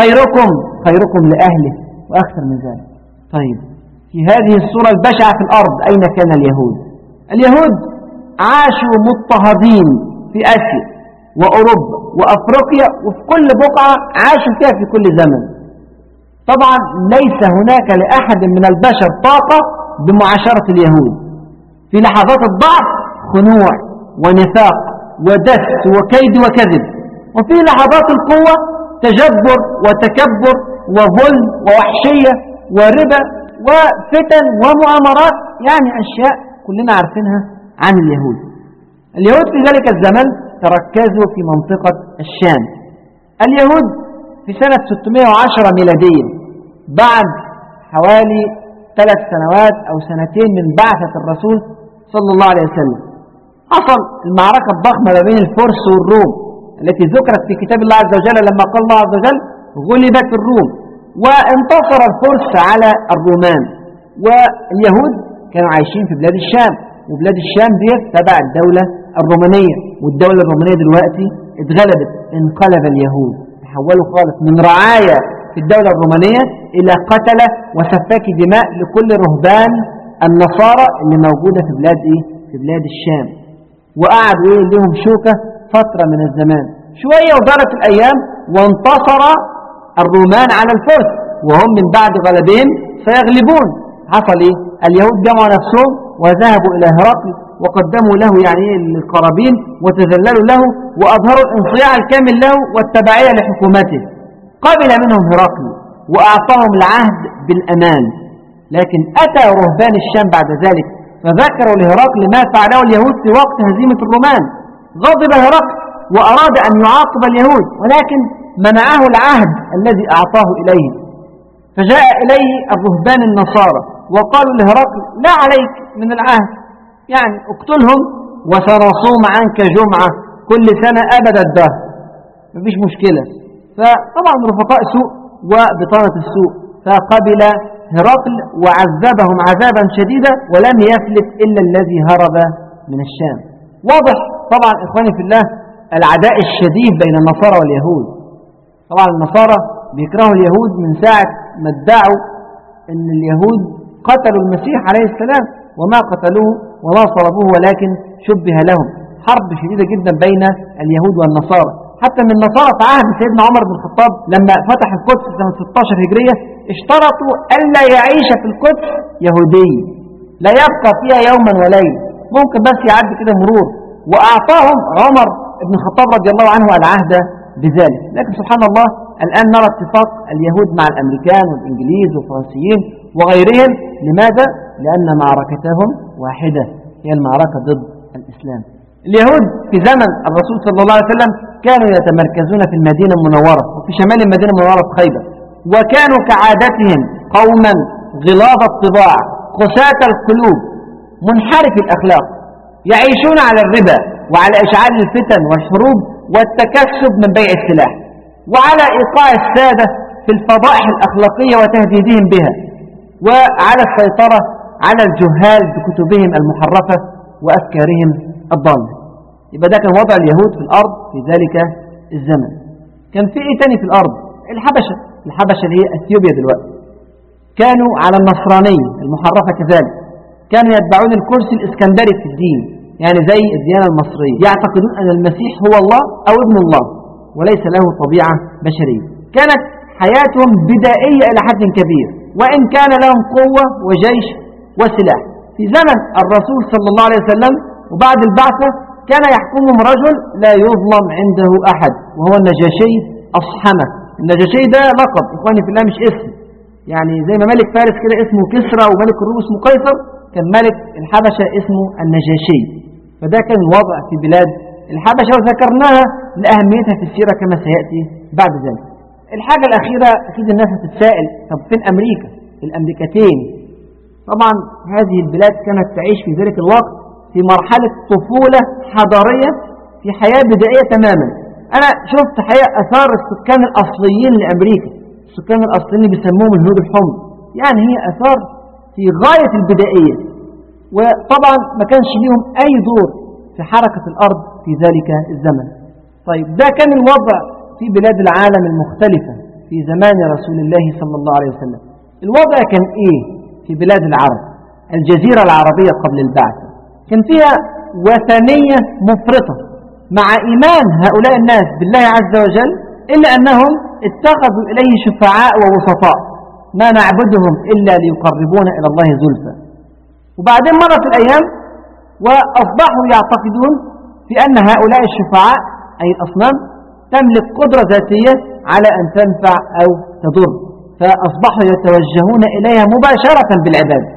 خيركم خيركم لأهله وأكثر من ذلك. طيب في هذه الصورة البشعة في الأرض أين كان اليهود؟ اليهود عاشوا مضطهدين في آسيا وأوروبا وأفريقيا وفي كل بقعة عاشوا فيها في كل زمن. طبعا ليس هناك لأحد من البشر طاقة بمعاشرة اليهود. في لحظات الضعف خنوع ونفاق ودس وكيد وكذب. وفي لحظات القوة تجبر وتكبر وظلم ووحشية وربا وفتن ومؤامرات يعني أشياء كلنا عارفينها عن اليهود. اليهود في ذلك الزمن تركزوا في منطقة الشام. اليهود في سنة 610 ميلادية بعد حوالي ثلاث سنوات أو سنتين من بعثة الرسول صلى الله عليه وسلم حصل المعركة الضخمة ما بين الفرس والروم. التي ذكرت في كتاب الله عز وجل لما قال الله عز وجل غلبت الروم وانتصر الفرس على الرومان واليهود كانوا عايشين في بلاد الشام وبلاد الشام دي تبع الدولة الرومانية والدولة الرومانية دلوقتي اتغلبت انقلب اليهود تحولوا خالص من رعاية في الدولة الرومانية إلى قتلة وسفاك دماء لكل رهبان النصارى اللي موجودة في بلاد إيه؟ في بلاد الشام وقعدوا إيه لهم شوكة فترة من الزمان. شوية ودارت الأيام وانتصر الرومان على الفرس وهم من بعد غلبهم سيغلبون. حصل إيه؟ اليهود جمعوا نفسهم وذهبوا إلى هرقل وقدموا له يعني القرابين وتذللوا له وأظهروا الانصياع الكامل له والتبعية لحكومته. قبل منهم هرقل وأعطاهم العهد بالأمان. لكن أتى رهبان الشام بعد ذلك فذكروا لهرقل ما فعله اليهود في وقت هزيمة الرومان. غضب هرقل وأراد أن يعاقب اليهود ولكن منعه العهد الذي أعطاه إليهم فجاء إليه الرهبان النصارى وقالوا لهرقل لا عليك من العهد يعني اقتلهم وسنصوم عنك جمعة كل سنة أبد الدهر. مفيش مشكلة. فطبعا رفقاء سوء وبطانة السوء فقبل هرقل وعذبهم عذابا شديدا ولم يفلت إلا الذي هرب من الشام. واضح طبعا إخواني في الله العداء الشديد بين النصارى واليهود. طبعا النصارى بيكرهوا اليهود من ساعة ما ادعوا أن اليهود قتلوا المسيح عليه السلام وما قتلوه وما صلبوه ولكن شبه لهم. حرب شديدة جدا بين اليهود والنصارى. حتى من النصارى في عهد سيدنا عمر بن الخطاب لما فتح القدس سنة 16 هجرية اشترطوا ألا يعيش في القدس يهودي لا يبقى فيها يوما وليل ممكن بس يعدي كده مرور. وأعطاهم عمر بن الخطاب رضي الله عنه العهد بذلك. لكن سبحان الله الآن نرى اتفاق اليهود مع الأمريكان والإنجليز والفرنسيين وغيرهم. لماذا؟ لأن معركتهم واحدة هي المعركة ضد الإسلام. اليهود في زمن الرسول صلى الله عليه وسلم كانوا يتمركزون في المدينة المنورة وفي شمال المدينة المنورة في خيبر وكانوا كعادتهم قوما غلاظ الطباع قساة القلوب منحرف الأخلاق. يعيشون على الربا وعلى إشعال الفتن والحروب والتكسب من بيع السلاح وعلى إيقاع السادة في الفضائح الأخلاقية وتهديدهم بها وعلى السيطرة على الجهال بكتبهم المحرفة وأفكارهم الضالة. يبقى ده كان وضع اليهود في الأرض في ذلك الزمن. كان في إيه تاني في الأرض؟ الحبشة. الحبشة اللي هي أثيوبيا دلوقتي. كانوا على النصرانية المحرفة كذلك. كانوا يتبعون الكرسي الإسكندري في الدين. يعني زي الديانة المصرية. يعتقدون أن المسيح هو الله أو ابن الله وليس له طبيعة بشرية. كانت حياتهم بدائية إلى حد كبير وإن كان لهم قوة وجيش وسلاح. في زمن الرسول صلى الله عليه وسلم وبعد البعثة كان يحكمهم رجل لا يظلم عنده أحد وهو النجاشي أصحمة النجاشي ده لقب إخواني في الله مش اسم. يعني زي ما ملك فارس كده اسمه كسرى وملك الروم اسمه قيصر كان ملك الحبشة اسمه النجاشي. فده كان الوضع في بلاد الحبشة وذكرناها لأهميتها في السيرة كما سيأتي بعد ذلك. الحاجة الأخيرة أكيد الناس هتتسائل طب فين أمريكا؟ الأمريكتين. طبعا هذه البلاد كانت تعيش في ذلك الوقت في مرحلة طفولة حضارية في حياة بدائية تماما. أنا شفت حقيقة أثار السكان الأصليين لأمريكا. السكان الأصليين بيسموهم الهنود الحمر. يعني هي أثار في غاية البدائية. وطبعا ما كانش ليهم أي دور في حركة الأرض في ذلك الزمن. طيب ده كان الوضع في بلاد العالم المختلفة في زمان رسول الله صلى الله عليه وسلم. الوضع كان إيه في بلاد العرب؟ الجزيرة العربية قبل البعث. كان فيها وثنية مفرطة مع إيمان هؤلاء الناس بالله عز وجل إلا أنهم اتخذوا إليه شفعاء ووسطاء. ما نعبدهم إلا ليقربونا إلى الله زلفى. وبعدين مرت الأيام وأصبحوا يعتقدون في أن هؤلاء الشفعاء أي الأصنام تملك قدرة ذاتية على أن تنفع أو تضر. فأصبحوا يتوجهون إليها مباشرة بالعبادة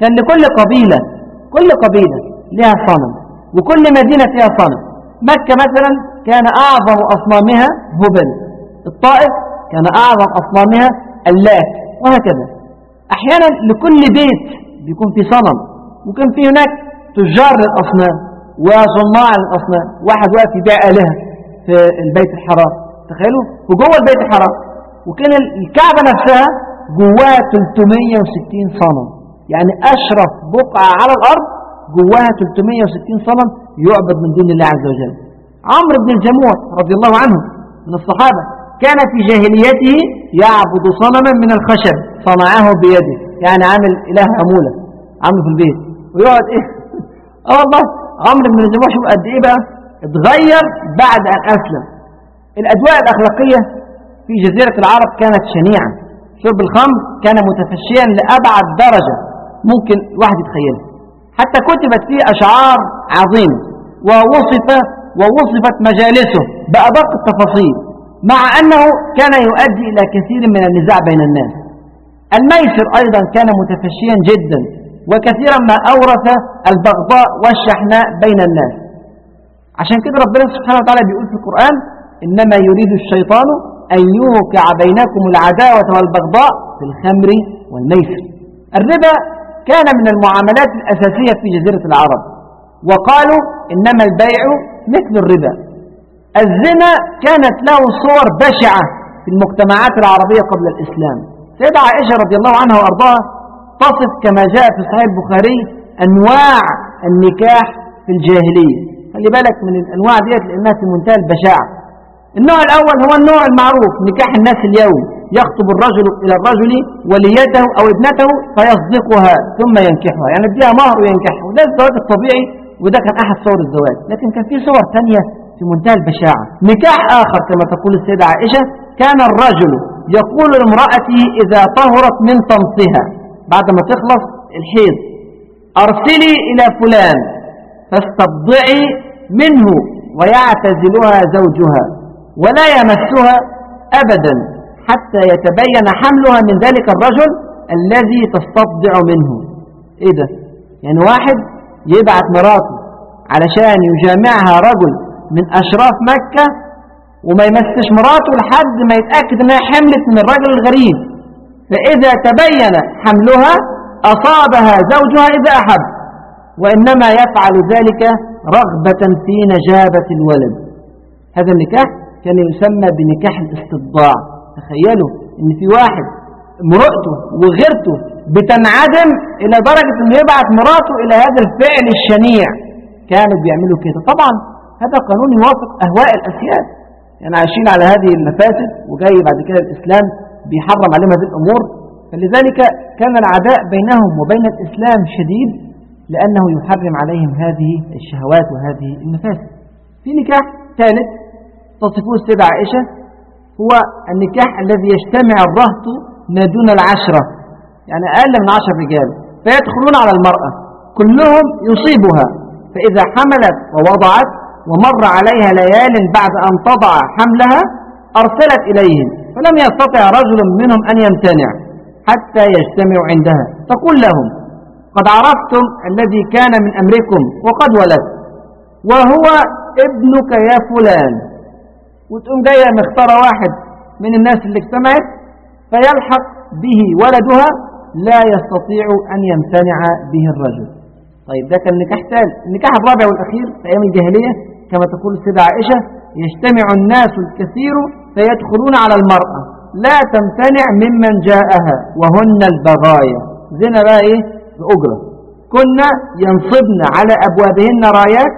كان لكل قبيلة كل قبيلة لها صنم وكل مدينة فيها صنم. مكة مثلا كان أعظم أصنامها هبل. الطائف كان أعظم أصنامها اللات وهكذا. أحيانا لكل بيت بيكون في صنم. وكان في هناك تجار للأصنام وصناع للأصنام. واحد واقف يبيع آلهة في البيت الحرام. تخيلوا؟ وجوه البيت الحرام. وكان الكعبة نفسها جواها 360 صنم. يعني أشرف بقعة على الأرض جواها 360 صنم يعبد من دون الله عز وجل. عمرو بن الجموع رضي الله عنه من الصحابة كان في جاهليته يعبد صنما من الخشب. صنعه بيده. يعني عامل إله عمولة عامله في البيت. ويقعد إيه؟ آه والله عمرو بن الجموع شوف قد إيه بقى؟ اتغير بعد أن أسلم. الأجواء الأخلاقية في جزيرة العرب كانت شنيعة. شرب الخمر كان متفشيا لأبعد درجة ممكن الواحد يتخيلها. حتى كتبت فيه أشعار عظيمة ووصف ووصفت مجالسه بأدق التفاصيل مع أنه كان يؤدي إلى كثير من النزاع بين الناس. الميسر أيضا كان متفشيا جدا وكثيرا ما أورث البغضاء والشحناء بين الناس. عشان كده ربنا سبحانه وتعالى بيقول في القرآن إنما يريد الشيطان أن يوقع بينكم العداوة والبغضاء في الخمر والميسر. الربا كان من المعاملات الأساسية في جزيرة العرب وقالوا إنما البيع مثل الربا. الزنا كانت له صور بشعة في المجتمعات العربية قبل الإسلام. سيدة عائشة رضي الله عنها وأرضاها تصف كما جاء في صحيح البخاري أنواع النكاح في الجاهلية. خلي بالك من الأنواع ديت لأنها في منتهى البشاعة. النوع الأول هو النوع المعروف نكاح الناس اليوم. يخطب الرجل إلى الرجل وليته أو ابنته فيصدقها ثم ينكحها. يعني اديها مهر وينكحها. وده الزواج الطبيعي وده كان أحد صور الزواج. لكن كان في صور ثانية في منتهى البشاعة. نكاح آخر كما تقول السيدة عائشة كان الرجل يقول لامرأته إذا طهرت من طمسها بعد ما تخلص الحيض أرسلي إلى فلان فاستبضعي منه ويعتزلها زوجها ولا يمسها أبدا حتى يتبين حملها من ذلك الرجل الذي تستبضع منه إيه ده؟ يعني واحد يبعت مراته علشان يجامعها رجل من أشراف مكة وما يمسش مراته لحد ما يتأكد أنها حملت من الرجل الغريب. فإذا تبين حملها أصابها زوجها إذا أحب. وإنما يفعل ذلك رغبة في نجابة الولد. هذا النكاح كان يسمى بنكاح الاستضاع. تخيلوا إن في واحد مرأته وغيرته بتنعدم إلى درجة إنه يبعث مراته إلى هذا الفعل الشنيع. كانوا بيعملوا كده. طبعا هذا قانون يوافق أهواء الأسياد. يعني عايشين على هذه المفاسد وجاي بعد كده الإسلام بيحرم عليهم هذه الأمور. فلذلك كان العداء بينهم وبين الإسلام شديد لأنه يحرم عليهم هذه الشهوات وهذه المفاسد. في نكاح ثالث تصفوه السيدة عائشة هو النكاح الذي يجتمع الرهط ما دون العشرة يعني أقل من عشر رجال فيدخلون على المرأة كلهم يصيبها فإذا حملت ووضعت ومر عليها ليال بعد أن تضع حملها أرسلت إليهم فلم يستطع رجل منهم أن يمتنع حتى يجتمعوا عندها. تقول لهم قد عرفتم الذي كان من أمركم وقد ولد وهو ابنك يا فلان. وتقوم جاية مختارة واحد من الناس اللي اجتمعت فيلحق به ولدها لا يستطيع أن يمتنع به الرجل. طيب ده كان نكاح ثالث النكاح الرابع والأخير في أيام الجاهلية كما تقول السيدة عائشة يجتمع الناس الكثير فيدخلون على المرأة. لا تمتنع ممن جاءها وهن البغايا. زنا بقى إيه؟ بأجرة كنا ينصبن على أبوابهن رايات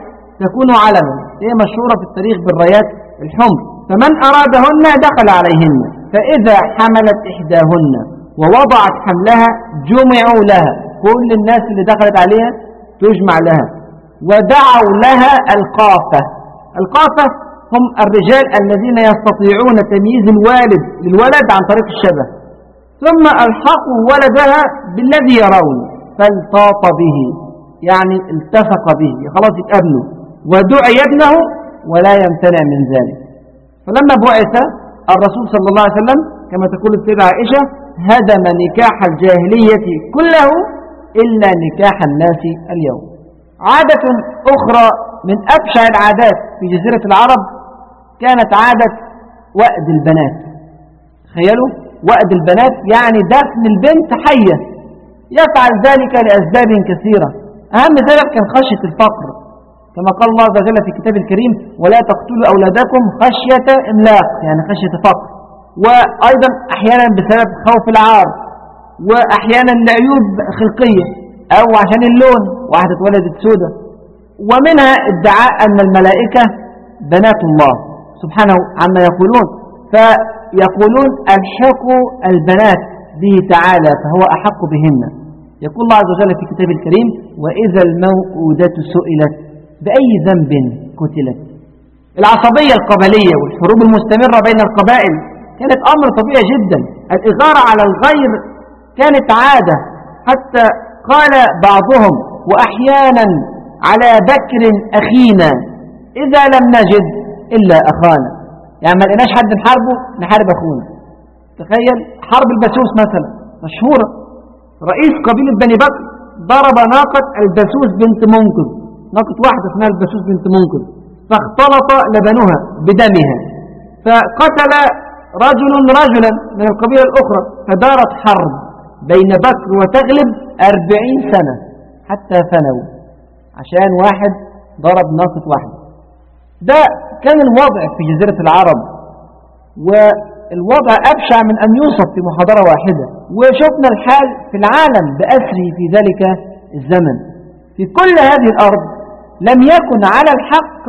تكون علما هي مشهورة في التاريخ بالرايات الحمر. فمن أرادهن دخل عليهن. فإذا حملت إحداهن ووضعت حملها جمعوا لها. كل الناس اللي دخلت عليها تجمع لها. ودعوا لها القافة القافة هم الرجال الذين يستطيعون تمييز الوالد للولد عن طريق الشبه. ثم ألحقوا ولدها بالذي يرون فالتاط به يعني التصق به خلاص يتقابلوا ودعي ابنه ولا يمتنع من ذلك. فلما بعث الرسول صلى الله عليه وسلم كما تقول السيدة عائشة هدم نكاح الجاهلية كله إلا نكاح الناس اليوم. عادة أخرى من أبشع العادات في جزيرة العرب كانت عادة وأد البنات. تخيلوا؟ وأد البنات يعني دفن البنت حية. يفعل ذلك لأسباب كثيرة. أهم ذلك كان خشية الفقر. كما قال الله عز وجل في كتاب الكريم ولا تقتلوا أولادكم خشية إملاق. يعني خشية فقر. وأيضا أحيانا بسبب خوف العار. وأحيانا لعيوب خلقية. أو عشان اللون. واحدة اتولدت سودة. ومنها ادعاء أن الملائكة بنات الله سبحانه عما يقولون. فيقولون ألحقوا البنات به تعالى فهو أحق بهن. يقول الله عز وجل في كتاب الكريم وإذا الموءودة سئلت بأي ذنب قتلت. العصبية القبلية والحروب المستمرة بين القبائل كانت أمر طبيعي جدا. الإغارة على الغير كانت عادة حتى قال بعضهم وأحيانا على بكر أخينا إذا لم نجد إلا أخانا. يعني ما لقيناش حد نحاربه نحارب أخونا. تخيل حرب البسوس مثلا مشهورة. رئيس قبيلة بني بكر ضرب ناقة البسوس بنت منقذ. ناقة واحدة اسمها البسوس بنت منقذ. فاختلط لبنها بدمها. فقتل رجل رجلا من القبيلة الأخرى فدارت حرب. بين بكر وتغلب أربعين سنة حتى فنوا عشان واحد ضرب ناقة واحدة ده كان الوضع في جزيرة العرب والوضع أبشع من أن يوصف في محاضرة واحدة. وشفنا الحال في العالم بأسره في ذلك الزمن. في كل هذه الأرض لم يكن على الحق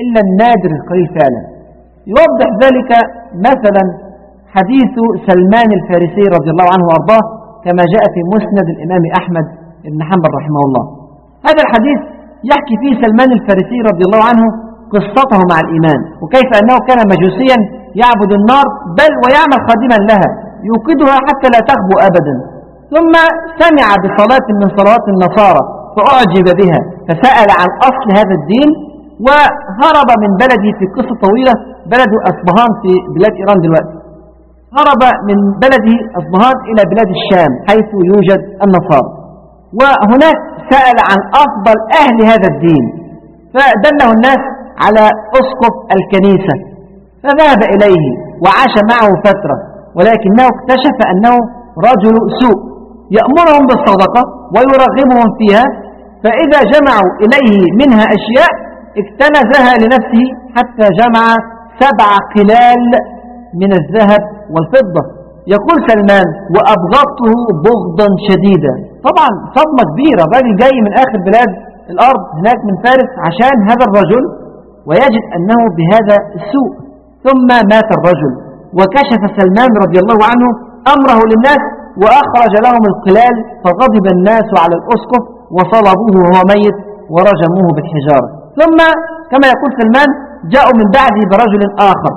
إلا النادر القليل فعلا. يوضح ذلك مثلا حديث سلمان الفارسي رضي الله عنه وأرضاه كما جاء في مسند الإمام أحمد بن حنبل رحمه الله. هذا الحديث يحكي فيه سلمان الفارسي رضي الله عنه قصته مع الإيمان وكيف أنه كان مجوسيا يعبد النار بل ويعمل خادما لها يوقدها حتى لا تخبو أبدا. ثم سمع بصلاة من صلوات النصارى فأعجب بها فسأل عن أصل هذا الدين وهرب من بلده في قصة طويلة بلده أصبهان في بلاد إيران دلوقتي. هرب من بلده أصبهان إلى بلاد الشام حيث يوجد النصارى. وهناك سأل عن أفضل أهل هذا الدين فدله الناس على أسقف الكنيسة فذهب إليه وعاش معه فترة ولكنه اكتشف أنه رجل سوء. يأمرهم بالصدقة ويرغبهم فيها فإذا جمعوا إليه منها أشياء اكتنزها لنفسه حتى جمع سبع قلال من الذهب والفضة. يقول سلمان وأبغضته بغضا شديدا. طبعا صدمة كبيرة. راجل جاي من آخر بلاد الأرض هناك من فارس عشان هذا الرجل ويجد أنه بهذا السوء. ثم مات الرجل. وكشف سلمان رضي الله عنه أمره للناس وأخرج لهم القلال فغضب الناس على الأسقف وصلبوه وهو ميت ورجموه بالحجارة. ثم كما يقول سلمان جاءوا من بعده برجل آخر.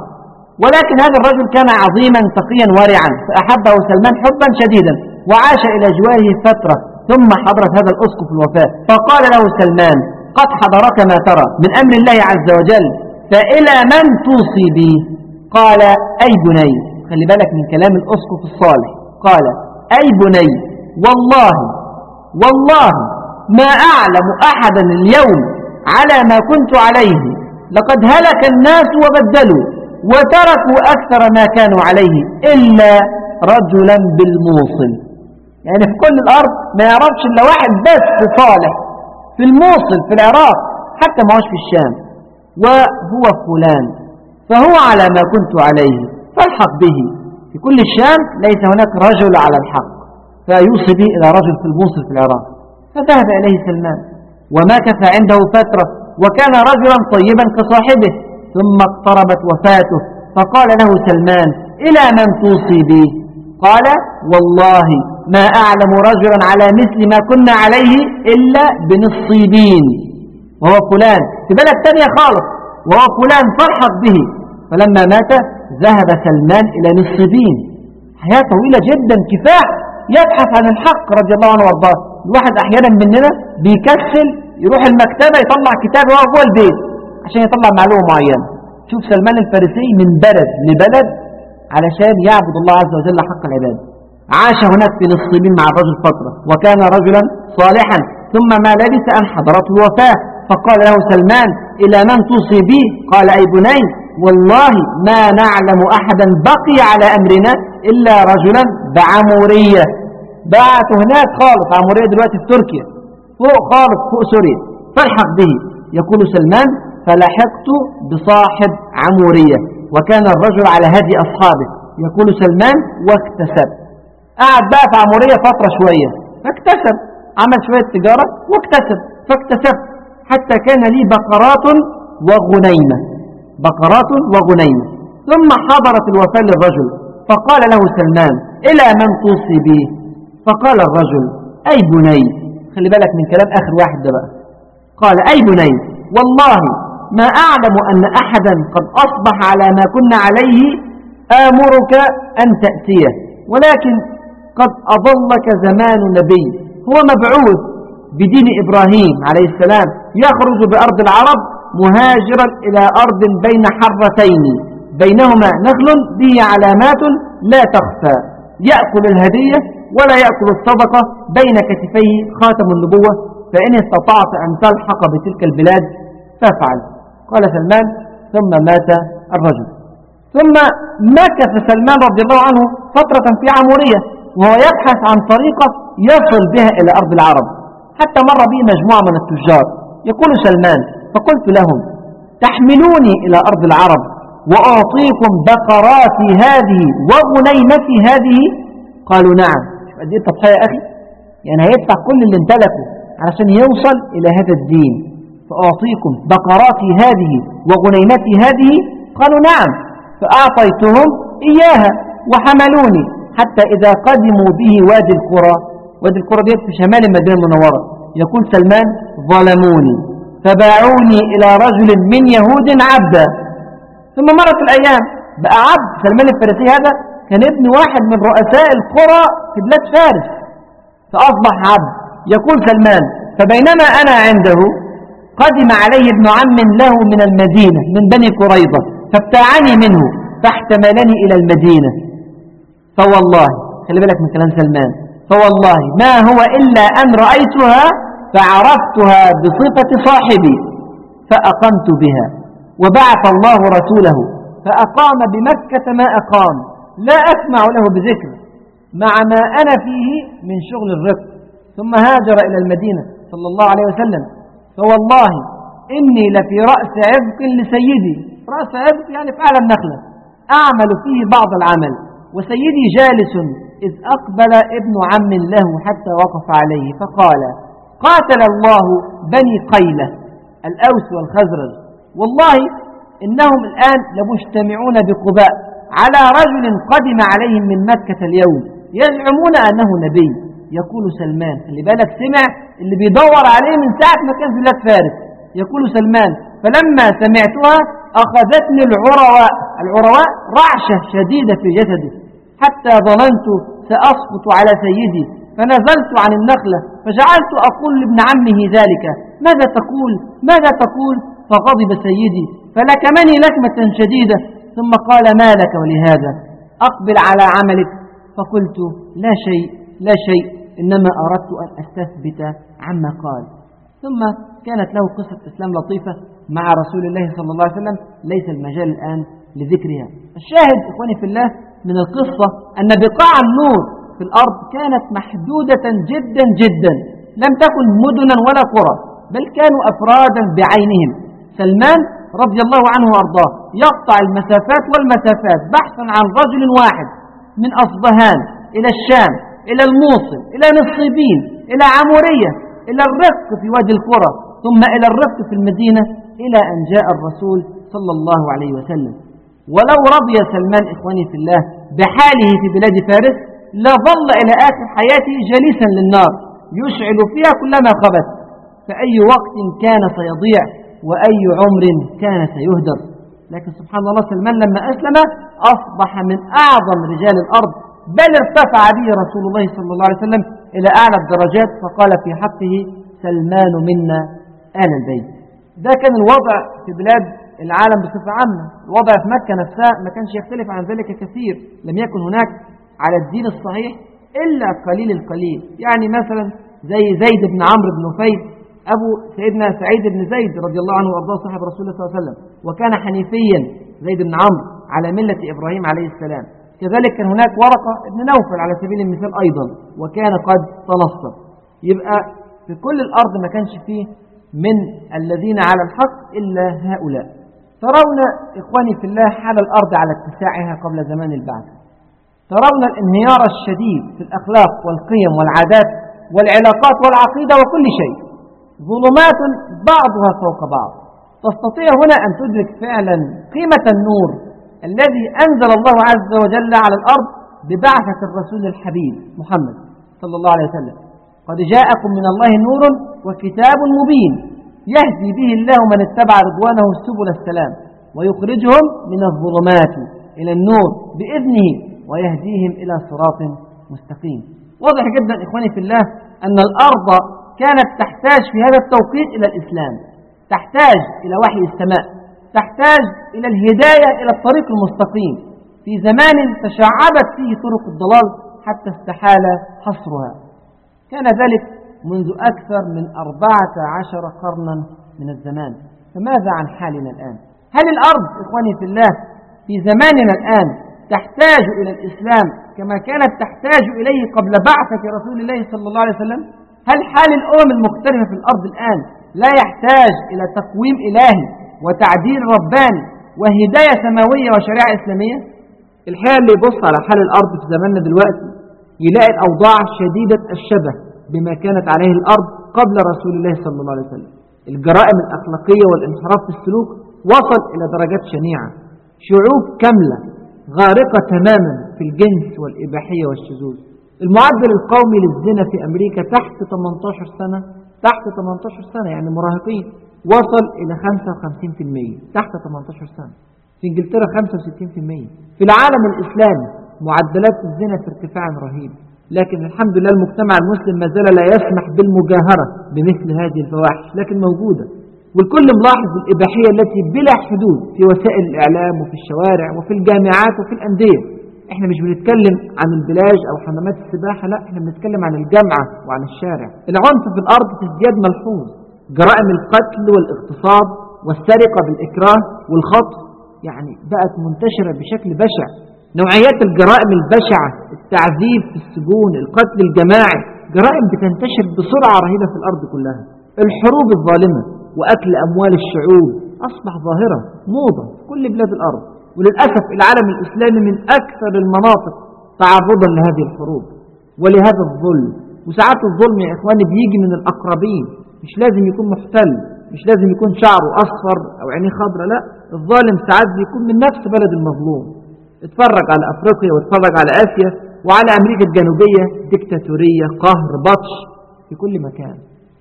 ولكن هذا الرجل كان عظيما تقيا ورعا فأحبه سلمان حبا شديدا وعاش إلى جواره فترة ثم حضرت هذا الأسقف الوفاة. فقال له سلمان قد حضرك ما ترى من أمر الله عز وجل فإلى من توصي بي؟ قال أي بني خلي بالك من كلام الأسقف الصالح. قال أي بني والله والله ما أعلم أحدا اليوم على ما كنت عليه لقد هلك الناس وبدلوا. وتركوا أكثر ما كانوا عليه إلا رجلا بالموصل. يعني في كل الأرض ما يعرفش إلا واحد بس صالح في الموصل في العراق حتى ما هوش في الشام. وهو فلان فهو على ما كنت عليه فالحق به. في كل الشام ليس هناك رجل على الحق فيوصي به إلى رجل في الموصل في العراق. فذهب إليه سلمان ومكث عنده فترة وكان رجلا طيبا كصاحبه. ثم اقتربت وفاته. فقال له سلمان إلى من توصي بي؟ قال والله ما أعلم رجلا على مثل ما كنا عليه إلا بنصيبين. وهو فلان في بلد تانية خالص وهو فلان فرحت به. فلما مات ذهب سلمان إلى نصيبين. حياة طويلة جدا كفاح يبحث عن الحق رضي الله عنه وأرضاه. الواحد أحيانا مننا بيكسل يروح المكتبة يطلع كتاب وهو جوه البيت. عشان يطلع معلومة معينة. شوف سلمان الفارسي من بلد لبلد علشان يعبد الله عز وجل حق العباد عاش هناك في نصيبين مع الرجل فترة وكان رجلا صالحا. ثم ما لبث أن حضرته الوفاة فقال له سلمان إلى من توصي بي؟ قال أي بني والله ما نعلم أحدا بقي على أمرنا إلا رجلا بعمورية. بعته هناك خالص عمورية دلوقتي في تركيا. فوق خالص فوق سوريا. فالحق به. يقول سلمان فلحقت بصاحب عمورية. وكان الرجل على هدي أصحابه. يقول سلمان واكتسب. قعد بقى في عمورية فترة شوية. فاكتسب عمل شوية تجارة واكتسب. فاكتسبت. حتى كان لي بقرات وغنيمة. بقرات وغنيمة. ثم حضرت الوفاة للرجل. فقال له سلمان إلى من توصي به فقال الرجل أي بني؟ خلي بالك من كلام آخر واحد ده بقى. قال أي بني؟ والله ما أعلم أن أحدا قد أصبح على ما كنا عليه آمرك أن تأتيه ولكن قد أضلك زمان نبي هو مبعوث بدين إبراهيم عليه السلام يخرج بأرض العرب مهاجرا إلى أرض بين حرتين بينهما نخل به علامات لا تخفى يأكل الهدية ولا يأكل الصدقة بين كتفيه خاتم النبوة فإن استطعت أن تلحق بتلك البلاد فافعل. قال سلمان ثم مات الرجل. ثم مكث سلمان رضي الله عنه فترة في عمورية وهو يبحث عن طريقة يصل بها إلى أرض العرب. حتى مر به مجموعة من التجار. يقول سلمان فقلت لهم تحملوني إلى أرض العرب وأعطيكم بقراتي هذه وغنيمتي هذه؟ قالوا نعم. شوف قد إيه التضحية يا أخي؟ يعني هيدفع كل اللي امتلكه علشان يوصل إلى هذا الدين. فأعطيكم بقراتي هذه وغنيمتي هذه؟ قالوا نعم. فأعطيتهم إياها وحملوني حتى إذا قدموا به وادي القرى. وادي القرى ديت في شمال المدينة المنورة. يقول سلمان ظلموني. فباعوني إلى رجل من يهود عبدا. ثم مرت الأيام. بقى عبد سلمان الفارسي هذا كان ابن واحد من رؤساء القرى في بلاد فارس. فأصبح عبد. يقول سلمان فبينما أنا عنده قدم عليه ابن عم له من المدينة من بني قريظة فابتاعني منه فاحتملني إلى المدينة. فوالله خلي بالك من كلام سلمان. فوالله ما هو إلا أن رأيتها فعرفتها بصفة صاحبي فأقمت بها. وبعث الله رسوله فأقام بمكة ما أقام. لا أسمع له بذكر مع ما أنا فيه من شغل الرق ثم هاجر إلى المدينة صلى الله عليه وسلم. فوالله إني لفي رأس عبق لسيدي. رأس عبق يعني في أعلى النخلة. أعمل فيه بعض العمل. وسيدي جالس إذ أقبل ابن عم له حتى وقف عليه فقال قاتل الله بني قيلة الأوس والخزرج. والله إنهم الآن لمجتمعون بقباء. على رجل قدم عليهم من مكة اليوم. يزعمون أنه نبي. يقول سلمان خلي بالك سمع اللي بيدور عليه من ساعة ما كان في بلاد فارس. يقول سلمان فلما سمعتها أخذتني العرواء. العرواء رعشة شديدة في جسدي. حتى ظننت سأسقط على سيدي فنزلت عن النخلة فجعلت أقول لابن عمه ذلك. ماذا تقول؟ ماذا تقول؟ فغضب سيدي فلكمني لكمة شديدة. ثم قال ما لك ولهذا؟ أقبل على عملك. فقلت لا شيء لا شيء. إنما أردت أن أستثبت عما قال. ثم كانت له قصة إسلام لطيفة مع رسول الله صلى الله عليه وسلم ليس المجال الآن لذكرها. الشاهد إخواني في الله من القصة أن بقاع النور في الأرض كانت محدودة جدا جدا لم تكن مدنا ولا قرى بل كانوا أفرادا بعينهم. سلمان رضي الله عنه وأرضاه يقطع المسافات والمسافات بحثا عن رجل واحد من أصبهان إلى الشام. إلى الموصل إلى نصيبين إلى عمورية إلى الرفق في وادي القرى ثم إلى الرفق في المدينة إلى أن جاء الرسول صلى الله عليه وسلم. ولو رضي سلمان إخواني في الله بحاله في بلاد فارس لظل إلى آخر حياته جليسا للنار يشعل فيها كلما خبت فأي وقت كان سيضيع وأي عمر كان سيهدر. لكن سبحان الله سلمان لما أسلم أصبح من أعظم رجال الأرض بل ارتفع به رسول الله صلى الله عليه وسلم إلى أعلى الدرجات فقال في حقه سلمان منا آل البيت. ده كان الوضع في بلاد العالم بصفة عامة. الوضع في مكة نفسها ما كانش يختلف عن ذلك كثير لم يكن هناك على الدين الصحيح إلا قليل القليل. يعني مثلا زي زيد بن عمرو بن نفيل أبو سيدنا سعيد بن زيد رضي الله عنه وأرضاه صاحب رسول الله صلى الله عليه وسلم وكان حنيفيا زيد بن عمرو على ملة إبراهيم عليه السلام. كذلك كان هناك ورقة ابن نوفل على سبيل المثال أيضا وكان قد تنصر يبقى في كل الأرض ما كانش فيه من الذين على الحق إلا هؤلاء. ترون إخواني في الله حال الأرض على اتساعها قبل زمان البعث. ترون الانهيار الشديد في الأخلاق والقيم والعادات والعلاقات والعقيدة وكل شيء. ظلمات بعضها فوق بعض. تستطيع هنا أن تدرك فعلا قيمة النور الذي أنزل الله عز وجل على الأرض ببعثة الرسول الحبيب محمد صلى الله عليه وسلم. قد جاءكم من الله نور وكتاب مبين يهدي به الله من اتبع رضوانه سبل السلام ويخرجهم من الظلمات إلى النور بإذنه ويهديهم إلى صراط مستقيم. واضح جدا إخواني في الله أن الأرض كانت تحتاج في هذا التوقيت إلى الإسلام تحتاج إلى وحي السماء. تحتاج إلى الهداية إلى الطريق المستقيم. في زمان تشعبت فيه طرق الضلال حتى استحال حصرها. كان ذلك منذ أكثر من أربعة عشر قرنا من الزمان. فماذا عن حالنا الآن؟ هل الأرض إخواني في الله في زماننا الآن تحتاج إلى الإسلام كما كانت تحتاج إليه قبل بعثة رسول الله صلى الله عليه وسلم؟ هل حال الأمم المختلفة في الأرض الآن لا يحتاج إلى تقويم إلهي وتعديل رباني وهداية سماوية وشريعة إسلامية؟ الحقيقة اللي يبص على حال الأرض في زماننا دلوقتي يلاقي الأوضاع شديدة الشبه بما كانت عليه الأرض قبل رسول الله صلى الله عليه وسلم. الجرائم الأخلاقية والانحراف في السلوك وصل إلى درجات شنيعة. شعوب كاملة غارقة تماما في الجنس والإباحية والشذوذ. المعدل القومي للزنا في أمريكا تحت 18 سنة تحت 18 سنة يعني مراهقين. وصل إلى 55% تحت 18 سنة. في إنجلترا 65% في العالم الإسلامي معدلات الزنا في ارتفاع رهيب. لكن الحمد لله المجتمع المسلم ما زال لا يسمح بالمجاهرة بمثل هذه الفواحش لكن موجودة. والكل ملاحظ الإباحية التي بلا حدود في وسائل الإعلام وفي الشوارع وفي الجامعات وفي الأندية. إحنا مش بنتكلم عن البلاج أو حمامات السباحة لا إحنا بنتكلم عن الجامعة وعن الشارع. العنف في الأرض في ازدياد ملحوظ. جرائم القتل والاغتصاب والسرقة بالإكراه والخطف يعني بقت منتشرة بشكل بشع. نوعيات الجرائم البشعة التعذيب في السجون القتل الجماعي جرائم بتنتشر بسرعة رهيبة في الأرض كلها. الحروب الظالمة وأكل أموال الشعوب أصبح ظاهرة موضة في كل بلاد الأرض. وللأسف العالم الإسلامي من أكثر المناطق تعرضا لهذه الحروب ولهذا الظلم. وساعات الظلم يا إخواني بيجي من الأقربين. مش لازم يكون محتل مش لازم يكون شعره أصفر أو عينيه خضراء لا الظالم ساعات بيكون من نفس بلد المظلوم. اتفرج على أفريقيا واتفرج على آسيا وعلى أمريكا الجنوبية ديكتاتورية قهر بطش في كل مكان.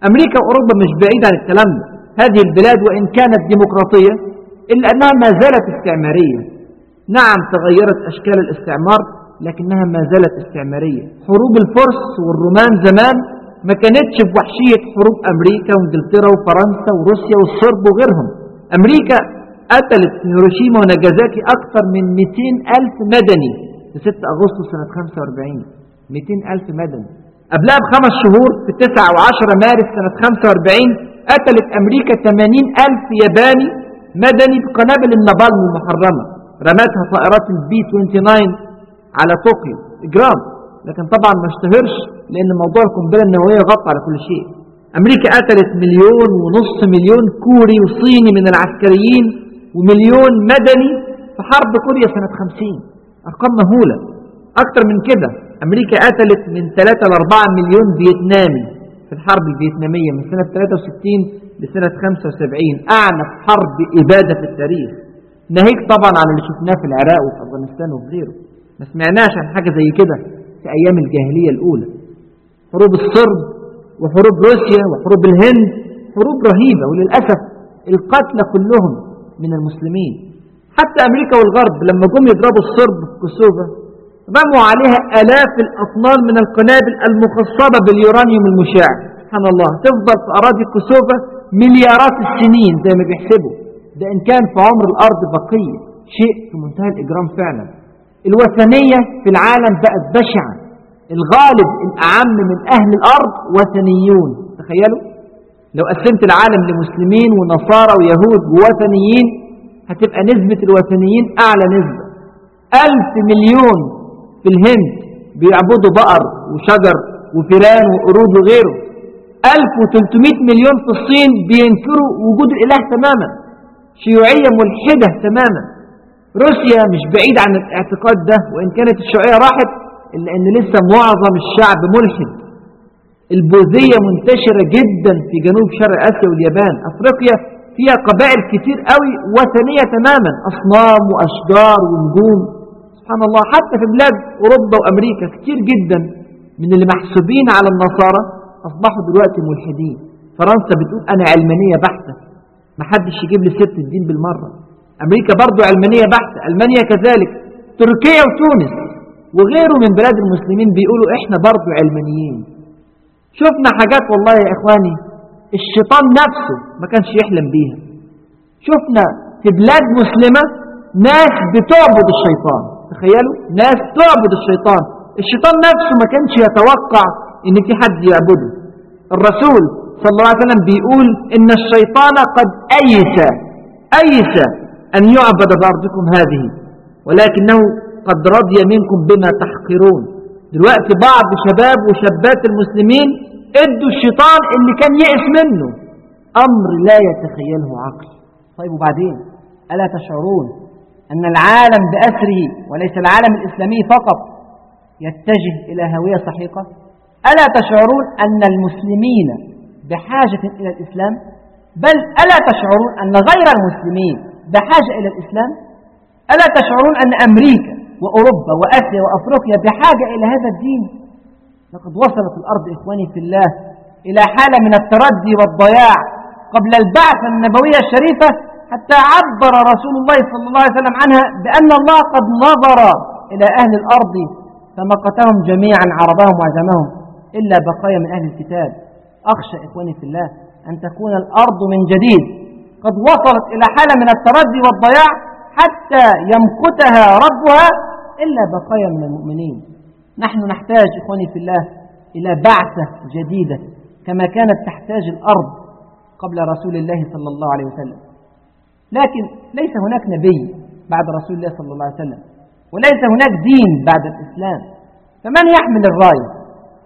أمريكا وأوروبا مش بعيد عن الكلام ده هذه البلاد وإن كانت ديمقراطية إلا أنها ما زالت استعمارية. نعم تغيرت أشكال الاستعمار لكنها ما زالت استعمارية. حروب الفرس والرومان زمان ما كانتش بوحشية حروب أمريكا وإنجلترا وفرنسا وروسيا والصرب وغيرهم. أمريكا قتلت هيروشيما وناجازاكي أكثر من 200 ألف مدني في 6 أغسطس سنة 45 200 ألف مدني. قبلها بخمس شهور في 9 و10 مارس سنة 45 قتلت أمريكا 80 ألف ياباني مدني بقنابل النابالم المحرمة. رمتها طائرات البي 29 على طوكيو. إجرام. لكن طبعا ما اشتهرش لأن موضوع القنبلة النووية غطى على كل شيء. أمريكا قتلت مليون ونص مليون كوري وصيني من العسكريين ومليون مدني في حرب كوريا سنة 50 أرقام مهولة. أكتر من كده أمريكا قتلت من 3 ل 4 مليون فيتنامي في الحرب الفيتنامية من سنة 63 لسنة 75 أعنف حرب إبادة في التاريخ. ناهيك طبعا عن اللي شفناه في العراق وفي أفغانستان وفي غيره ما سمعناش عن حاجة زي كده. في أيام الجاهلية الأولى. حروب الصرب وحروب روسيا وحروب الهند حروب رهيبة وللأسف القتلى كلهم من المسلمين. حتى أمريكا والغرب لما جم يضربوا الصرب في كوسوفا رموا عليها آلاف الأطنان من القنابل المخصبة باليورانيوم المشع. سبحان الله. تفضل في أراضي كوسوفا مليارات السنين زي ما بيحسبوا. ده إن كان في عمر الأرض بقية. شيء في منتهى الإجرام فعلا. الوثنية في العالم بقت بشعة. الغالب الأعم من أهل الأرض وثنيون. تخيلوا؟ لو قسمت العالم لمسلمين ونصارى ويهود ووثنيين هتبقى نسبة الوثنيين أعلى نسبة. ألف مليون في الهند بيعبدوا بقر وشجر وفيران وقرود وغيره. 1300 مليون في الصين بينكروا وجود الإله تماما. شيوعية ملحدة تماما. روسيا مش بعيد عن الاعتقاد ده وإن كانت الشيوعية راحت إلا أن لسه معظم الشعب ملحد. البوذية منتشرة جدا في جنوب شرق آسيا واليابان. أفريقيا فيها قبائل كتير قوي وثنية تماما. أصنام وأشجار ونجوم. سبحان الله حتى في بلاد أوروبا وأمريكا كتير جدا من اللي محسوبين على النصارى أصبحوا دلوقتي ملحدين. فرنسا بتقول أنا علمانية بحتة. ما حدش يجيب لي سيرة الدين بالمرة. أمريكا برضو علمانية بحتة ألمانيا كذلك. تركيا وتونس. وغيره من بلاد المسلمين بيقولوا إحنا برضو علمانيين. شفنا حاجات والله يا إخواني الشيطان نفسه ما كانش يحلم بيها. شفنا في بلاد مسلمة ناس بتعبد الشيطان. تخيلوا؟ ناس تعبد الشيطان. الشيطان نفسه ما كانش يتوقع إن في حد يعبده. الرسول صلى الله عليه وسلم بيقول إن الشيطان قد أيس. أيس. أن يعبد بارضكم هذه ولكنه قد رضي منكم بما تحقرون. دلوقتي بعض شباب وشابات المسلمين إدوا الشيطان اللي كان يئس منه. أمر لا يتخيله عقل. طيب وبعدين؟ ألا تشعرون أن العالم باسره وليس العالم الإسلامي فقط يتجه إلى هوية سحيقة؟ ألا تشعرون أن المسلمين بحاجة إلى الإسلام؟ بل ألا تشعرون أن غير المسلمين بحاجة إلى الإسلام. ألا تشعرون أن أمريكا وأوروبا وآسيا وأفريقيا بحاجة إلى هذا الدين؟ لقد وصلت الأرض إخواني في الله إلى حالة من التردي والضياع قبل البعثة النبوية الشريفة حتى عبر رسول الله صلى الله عليه وسلم عنها بأن الله قد نظر إلى أهل الأرض فمقتهم جميعا عربهم وعجمهم إلا بقايا من أهل الكتاب. أخشى إخواني في الله أن تكون الأرض من جديد. قد وصلت إلى حالة من التردي والضياع حتى يمقتها ربها إلا بقايا من المؤمنين. نحن نحتاج إخواني في الله إلى بعثة جديدة كما كانت تحتاج الأرض قبل رسول الله صلى الله عليه وسلم. لكن ليس هناك نبي بعد رسول الله صلى الله عليه وسلم وليس هناك دين بعد الإسلام. فمن يحمل الراية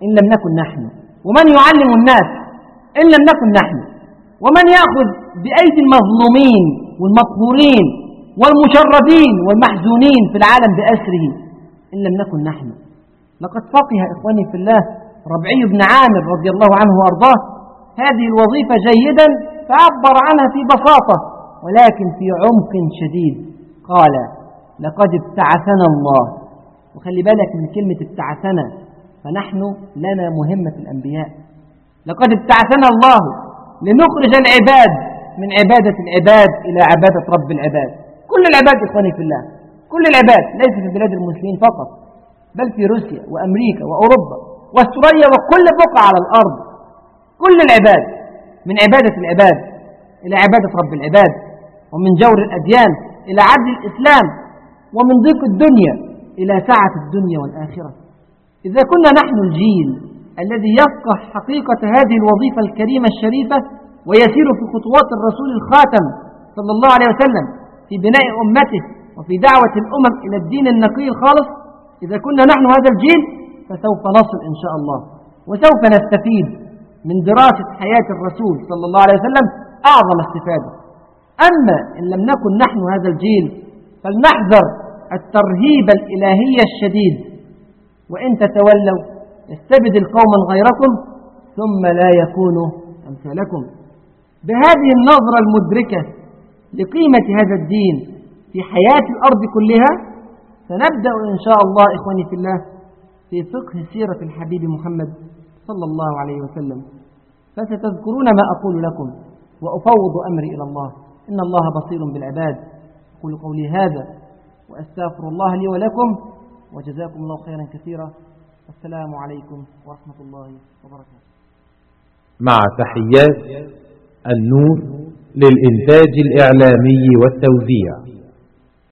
إن لم نكن نحن. ومن يعلم الناس؟ إن لم نكن نحن. ومن يأخذ بأيدي المظلومين والمقهورين والمشردين والمحزونين في العالم بأسره إن لم نكن نحن. لقد فقه إخواني في الله ربعي بن عامر رضي الله عنه وأرضاه هذه الوظيفة جيدا فعبر عنها في بساطة ولكن في عمق شديد. قال لقد ابتعثنا الله. وخلي بالك من كلمة ابتعثنا فنحن لنا مهمة الأنبياء. لقد ابتعثنا الله. لنخرج العباد من عبادة العباد إلى عبادة رب العباد. كل العباد إخواني في الله. كل العباد ليس في بلاد المسلمين فقط بل في روسيا وأمريكا وأوروبا وأستراليا وكل بقعة على الأرض. كل العباد من عبادة العباد إلى عبادة رب العباد ومن جور الأديان إلى عدل الإسلام ومن ضيق الدنيا إلى سعة الدنيا والآخرة. إذا كنا نحن الجيل الذي يفقه حقيقة هذه الوظيفة الكريمة الشريفة ويسير في خطوات الرسول الخاتم صلى الله عليه وسلم في بناء أمته وفي دعوة الأمم إلى الدين النقي الخالص. إذا كنا نحن هذا الجيل فسوف نصل إن شاء الله وسوف نستفيد من دراسة حياة الرسول صلى الله عليه وسلم أعظم استفادة. أما إن لم نكن نحن هذا الجيل فلنحذر الترهيب الإلهي الشديد. وإن تتولوا يستبدل قوما غيركم ثم لا يكونوا أمثالكم. بهذه النظرة المدركة لقيمة هذا الدين في حياة الأرض كلها سنبدأ إن شاء الله إخواني في الله في فقه سيرة الحبيب محمد صلى الله عليه وسلم. فستذكرون ما أقول لكم وأفوض أمري إلى الله. إن الله بصير بالعباد. أقول قولي هذا وأستغفر الله لي ولكم وجزاكم الله خيرا كثيرا. السلام عليكم ورحمة الله وبركاته. مع تحيات النور للإنتاج الإعلامي والتوزيع.